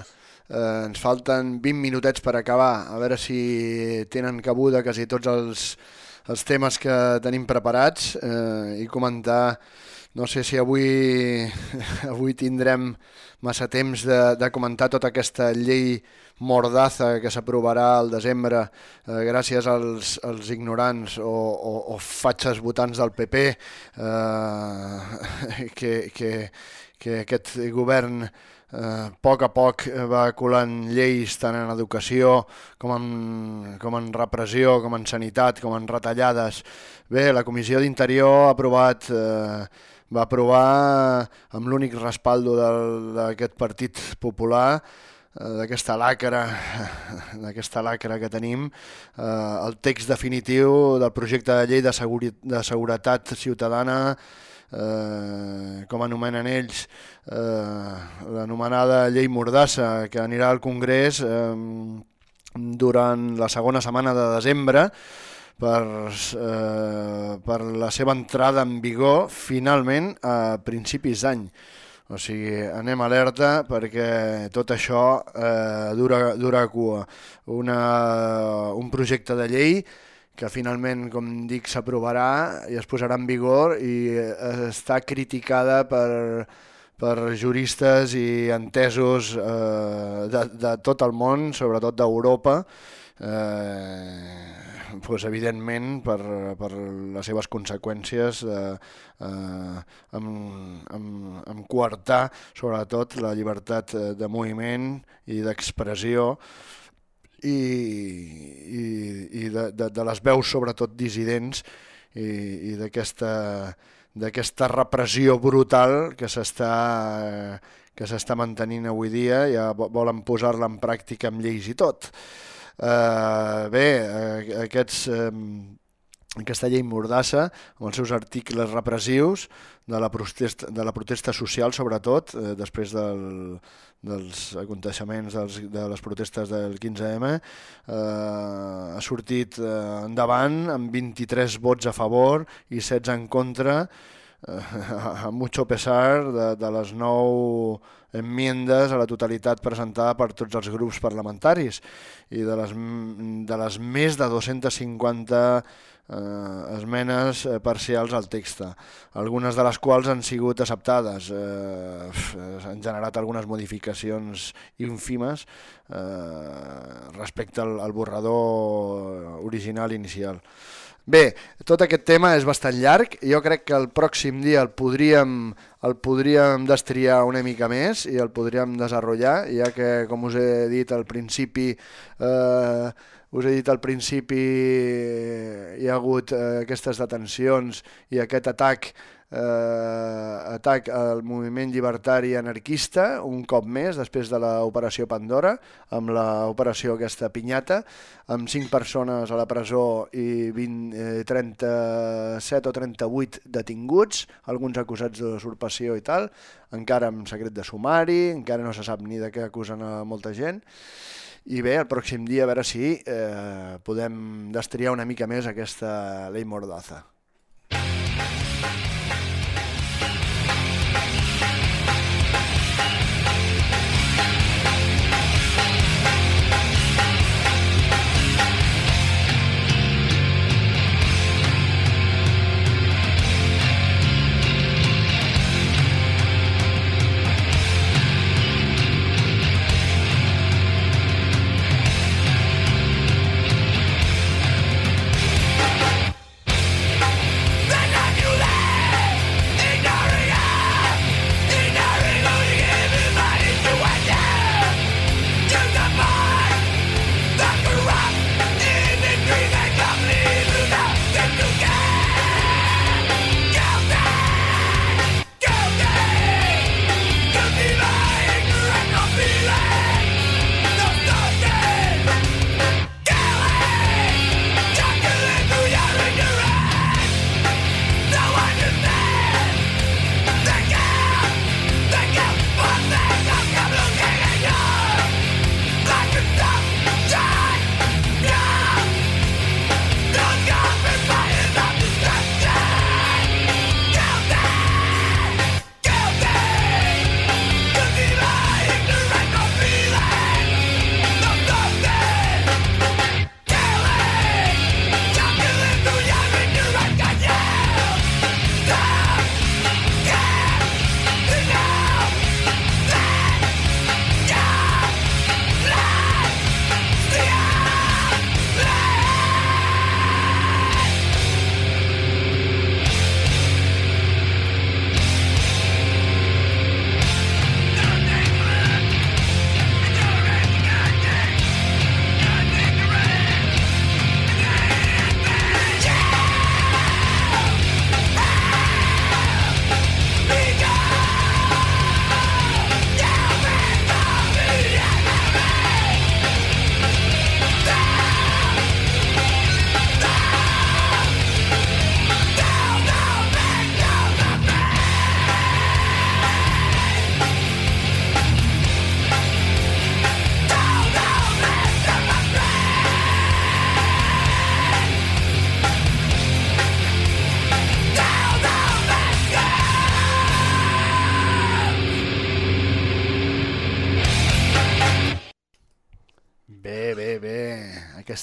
Eh, ens falten 20 minutets per acabar, a veure si tenen cabuda quasi tots els, els temes que tenim preparats. Eh, i comentar no sé si avui, [laughs] avui tindrem massa temps de, de comentar tota aquesta llei mordaza que s'aprovarà al desembre eh, gràcies als, als ignorants o, o, o fatxes votants del PP eh, [laughs] que, que, que aquest govern eh, a poc a poc va colant lleis tant en educació com en, com en repressió, com en sanitat, com en retallades. Bé, la Comissió d'Interior ha aprovat eh, va aprovar amb l'únic respaldo d'aquest Partit Popular eh, d'aquesta lacra [laughs] d'aquesta lacra que tenim eh, el text definitiu del projecte de llei de, seguri, de seguretat ciutadana eh, com anomenen ells eh, l'anomenada llei Mordassa que anirà al Congrés eh, durant la segona setmana de desembre per, eh, per la seva entrada en vigor finalment a principis d'any. O sigui, anem alerta perquè tot això eh, dura, dura cua. Una, un projecte de llei que finalment, com dic, s'aprovarà i es posarà en vigor i eh, està criticada per, per juristes i entesos eh, de, de tot el món, sobretot d'Europa, eh, pues, evidentment per, per les seves conseqüències eh, eh, amb, amb, amb coartar sobretot la llibertat eh, de moviment i d'expressió i, i, i de, de, de les veus sobretot dissidents i, i d'aquesta d'aquesta repressió brutal que s'està que s'està mantenint avui dia, ja volen posar-la en pràctica amb lleis i tot. Eh, bé, eh, aquests, eh, aquesta llei Mordassa, amb els seus articles repressius de la protesta, de la protesta social, sobretot, eh, després del, dels aconteixements dels, de les protestes del 15M, eh, ha sortit eh, endavant amb 23 vots a favor i 16 en contra, [laughs] a mucho pesar de, de les nou enmiendes a la totalitat presentada per tots els grups parlamentaris i de les, de les més de 250 eh, esmenes eh, parcials al text, algunes de les quals han sigut acceptades. Eh, han generat algunes modificacions ínfimes eh, respecte al, al borrador original inicial. Bé, tot aquest tema és bastant llarg, jo crec que el pròxim dia el podríem, el podríem destriar una mica més i el podríem desenvolupar, ja que, com us he dit al principi, eh, us he dit al principi, hi ha hagut eh, aquestes detencions i aquest atac eh, atac al moviment llibertari anarquista un cop més després de l'operació Pandora amb l'operació aquesta pinyata amb 5 persones a la presó i 20, eh, 37 o 38 detinguts alguns acusats d'usurpació i tal encara amb secret de sumari encara no se sap ni de què acusen a molta gent i bé, el pròxim dia a veure si eh, podem destriar una mica més aquesta llei Mordaza.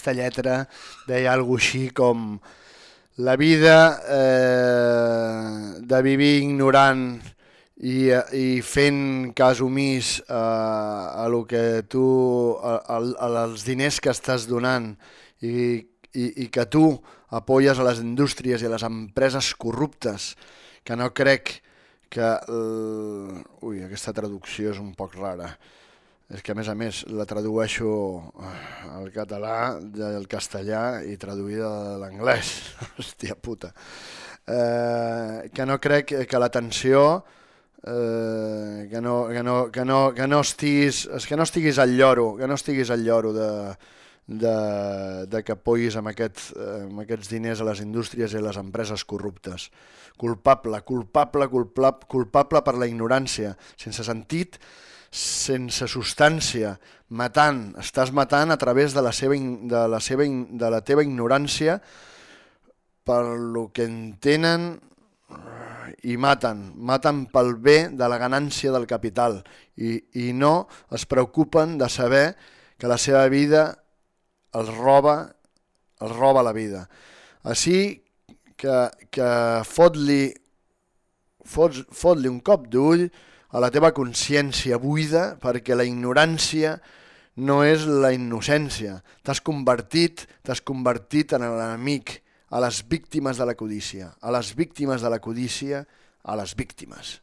Aquesta lletra deia alguna així com la vida eh, de vivir ignorant i, i fent cas omís a, a, lo que tu, a, a, als diners que estàs donant i, i, i que tu apoyes a les indústries i a les empreses corruptes, que no crec que... Ui, aquesta traducció és un poc rara. És que, a més a més, la tradueixo eh, al català, del castellà i traduïda de l'anglès. [laughs] Hòstia puta. Eh, que no crec que l'atenció... Eh, que, no, que, no, que, no, que no estiguis que no estiguis al lloro que no estiguis al lloro de, de, de que apoyis amb, aquest, amb aquests diners a les indústries i a les empreses corruptes culpable, culpable, culpable, culpable per la ignorància, sense sentit, sense substància, matant, estàs matant a través de la, seva, de la, seva, de la teva ignorància per lo que entenen i maten, maten pel bé de la ganància del capital. I, i no es preocupen de saber que la seva vida els roba, els roba la vida. Així que, que fot-li fot, fot un cop d'ull a la teva consciència buida perquè la ignorància no és la innocència. T'has convertit, t'has convertit en l'enemic, a les víctimes de la codícia, a les víctimes de la codícia, a les víctimes.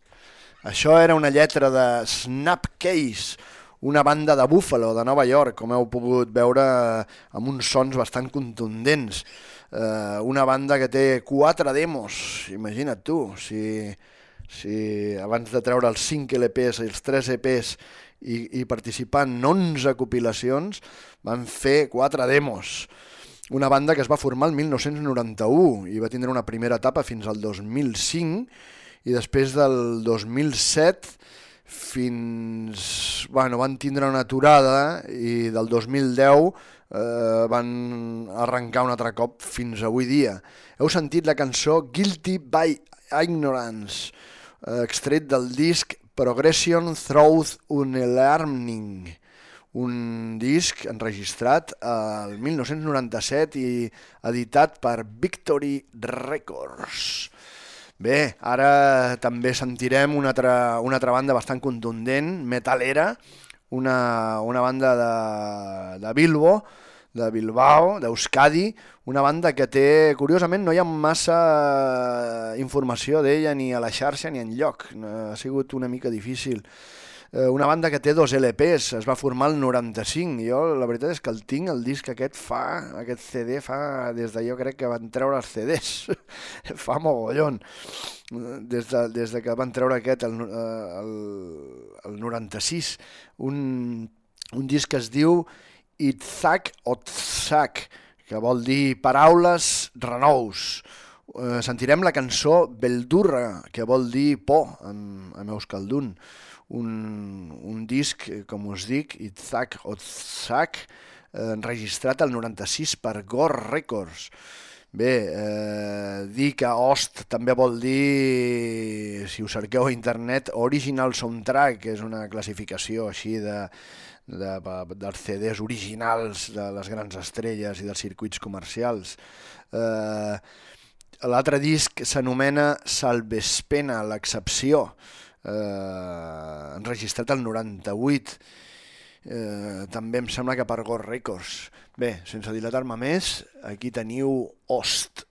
Això era una lletra de Snapcase, una banda de Buffalo, de Nova York, com heu pogut veure amb uns sons bastant contundents eh, una banda que té quatre demos, imagina't tu, si, si abans de treure els 5 LPs i els 3 EPs i, i participar en 11 compilacions, van fer quatre demos. Una banda que es va formar el 1991 i va tindre una primera etapa fins al 2005 i després del 2007 fins... Bueno, van tindre una aturada i del 2010 eh, van arrencar un altre cop fins avui dia. Heu sentit la cançó Guilty by Ignorance, extret del disc Progression Through Unlearning, un disc enregistrat el 1997 i editat per Victory Records. Bé, ara també sentirem una altra, una altra banda bastant contundent, metalera, una, una banda de, de Bilbo, de Bilbao, d'Euskadi, una banda que té, curiosament, no hi ha massa informació d'ella ni a la xarxa ni en lloc, ha sigut una mica difícil. Eh, una banda que té dos LPs, es va formar el 95, jo la veritat és que el tinc, el disc aquest fa, aquest CD fa, des de jo crec que van treure els CDs, [laughs] fa mogollon, des de, des de que van treure aquest, el, eh, el, el 96, un, un disc que es diu Itzak Otzak, que vol dir paraules renous. Eh, sentirem la cançó Beldurra, que vol dir por en, en euskaldun un, un disc, eh, com us dic, Itzak Otzak, eh, enregistrat al 96 per Gore Records. Bé, eh, dir que Ost també vol dir, si ho cerqueu a internet, Original Soundtrack, que és una classificació així de, de, de, dels CDs originals de les grans estrelles i dels circuits comercials. Eh, L'altre disc s'anomena Salvespena, l'excepció, eh, enregistrat el 98, eh, també em sembla que per Gore Records. Bé, sense dilatar-me més, aquí teniu Ost.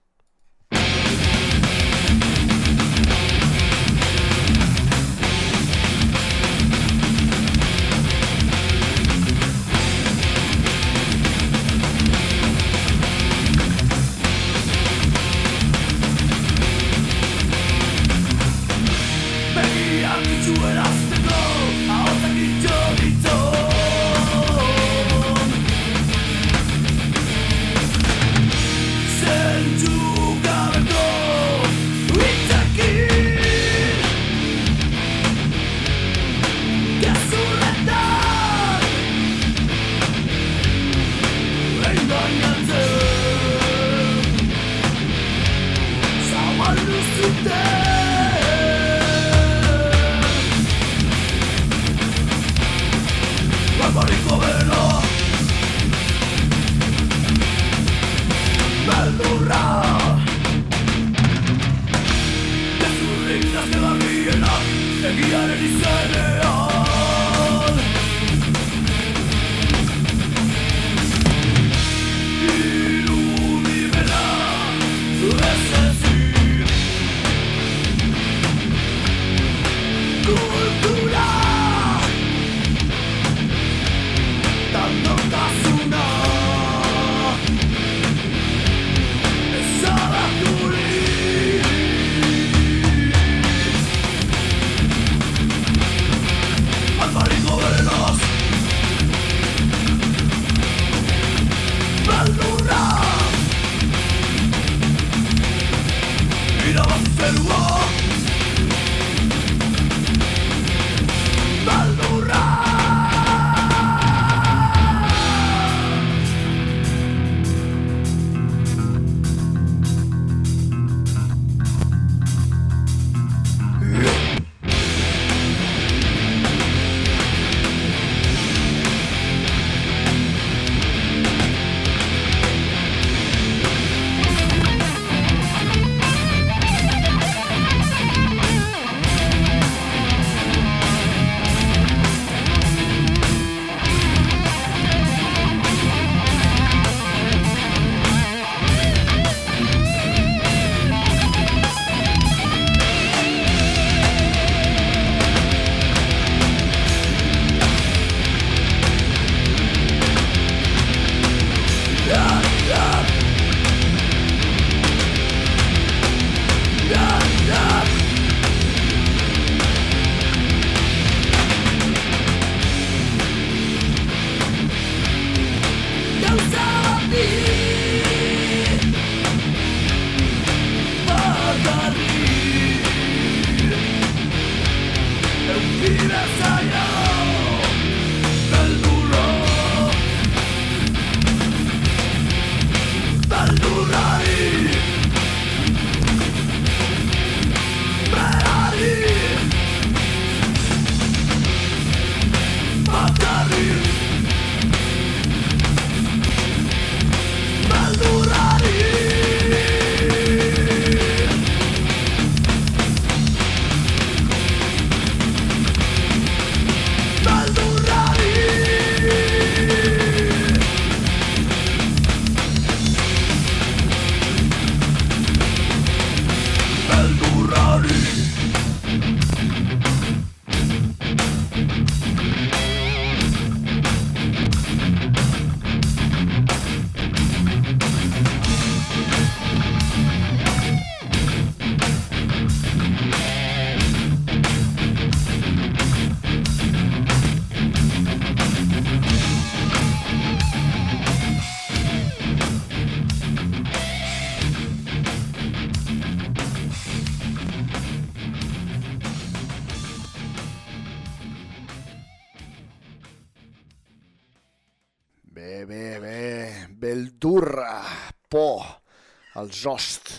Els Ost.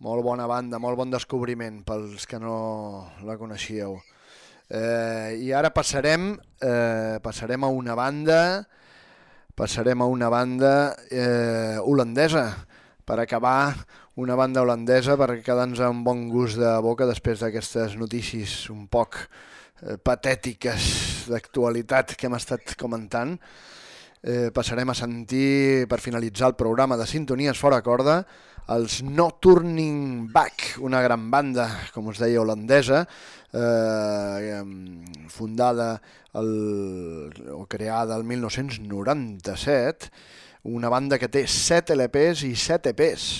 Molt bona banda, molt bon descobriment pels que no la coneixíeu. Eh, I ara passarem, eh, passarem a una banda, passarem a una banda eh, holandesa, per acabar una banda holandesa per quedar-nos amb bon gust de boca després d'aquestes notícies un poc eh, patètiques d'actualitat que hem estat comentant. Eh, passarem a sentir, per finalitzar el programa de Sintonies Fora Corda, els No Turning Back, una gran banda, com us deia, holandesa, eh, fundada el, o creada el 1997, una banda que té 7 LPs i 7 EPs,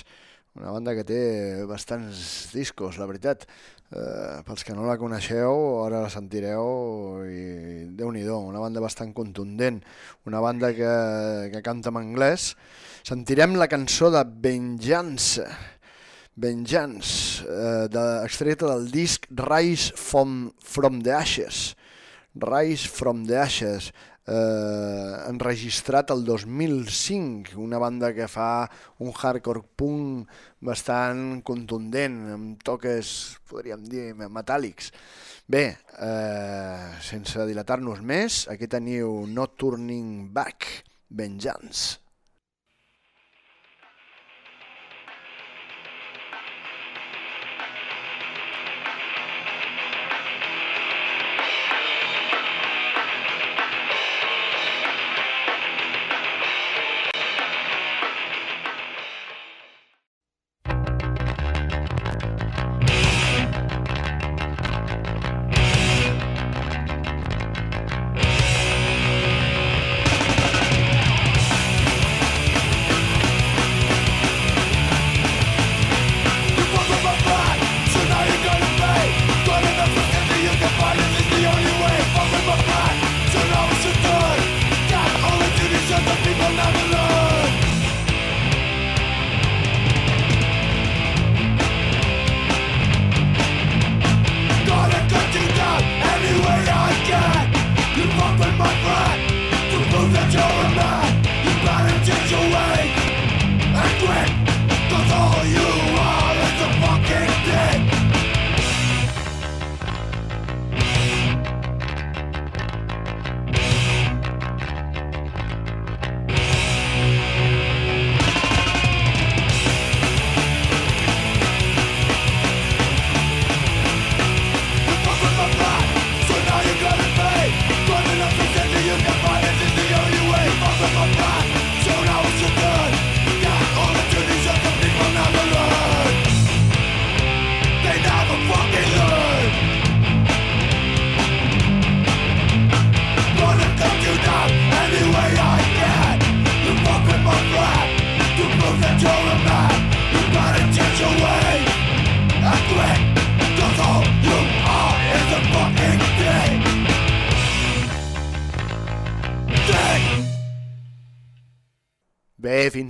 una banda que té bastants discos, la veritat. Eh, pels que no la coneixeu, ara la sentireu i déu nhi una banda bastant contundent, una banda que, que canta en anglès. Sentirem la cançó de Vengeance, Vengeance, eh, de, extreta del disc Rise from, from the Ashes. Rise from the Ashes, eh, enregistrat el 2005, una banda que fa un hardcore punk bastant contundent, amb toques, podríem dir, metàl·lics. Bé, eh, sense dilatar-nos més, aquí teniu No Turning Back, Vengeance.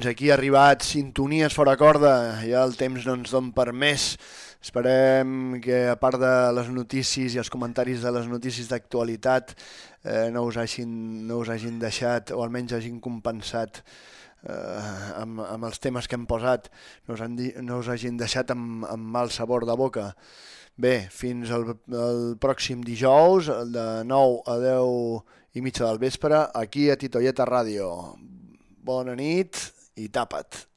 Fins aquí ha arribat Sintonies fora corda, ja el temps no ens don per més. Esperem que a part de les notícies i els comentaris de les notícies d'actualitat eh, no, us no us hagin deixat o almenys hagin compensat eh, amb, amb els temes que hem posat, no us, han, no us hagin deixat amb, amb mal sabor de boca. Bé, fins al, al pròxim dijous, de 9 a 10 i mitja del vespre, aquí a Titoieta Ràdio. Bona nit i tapa't.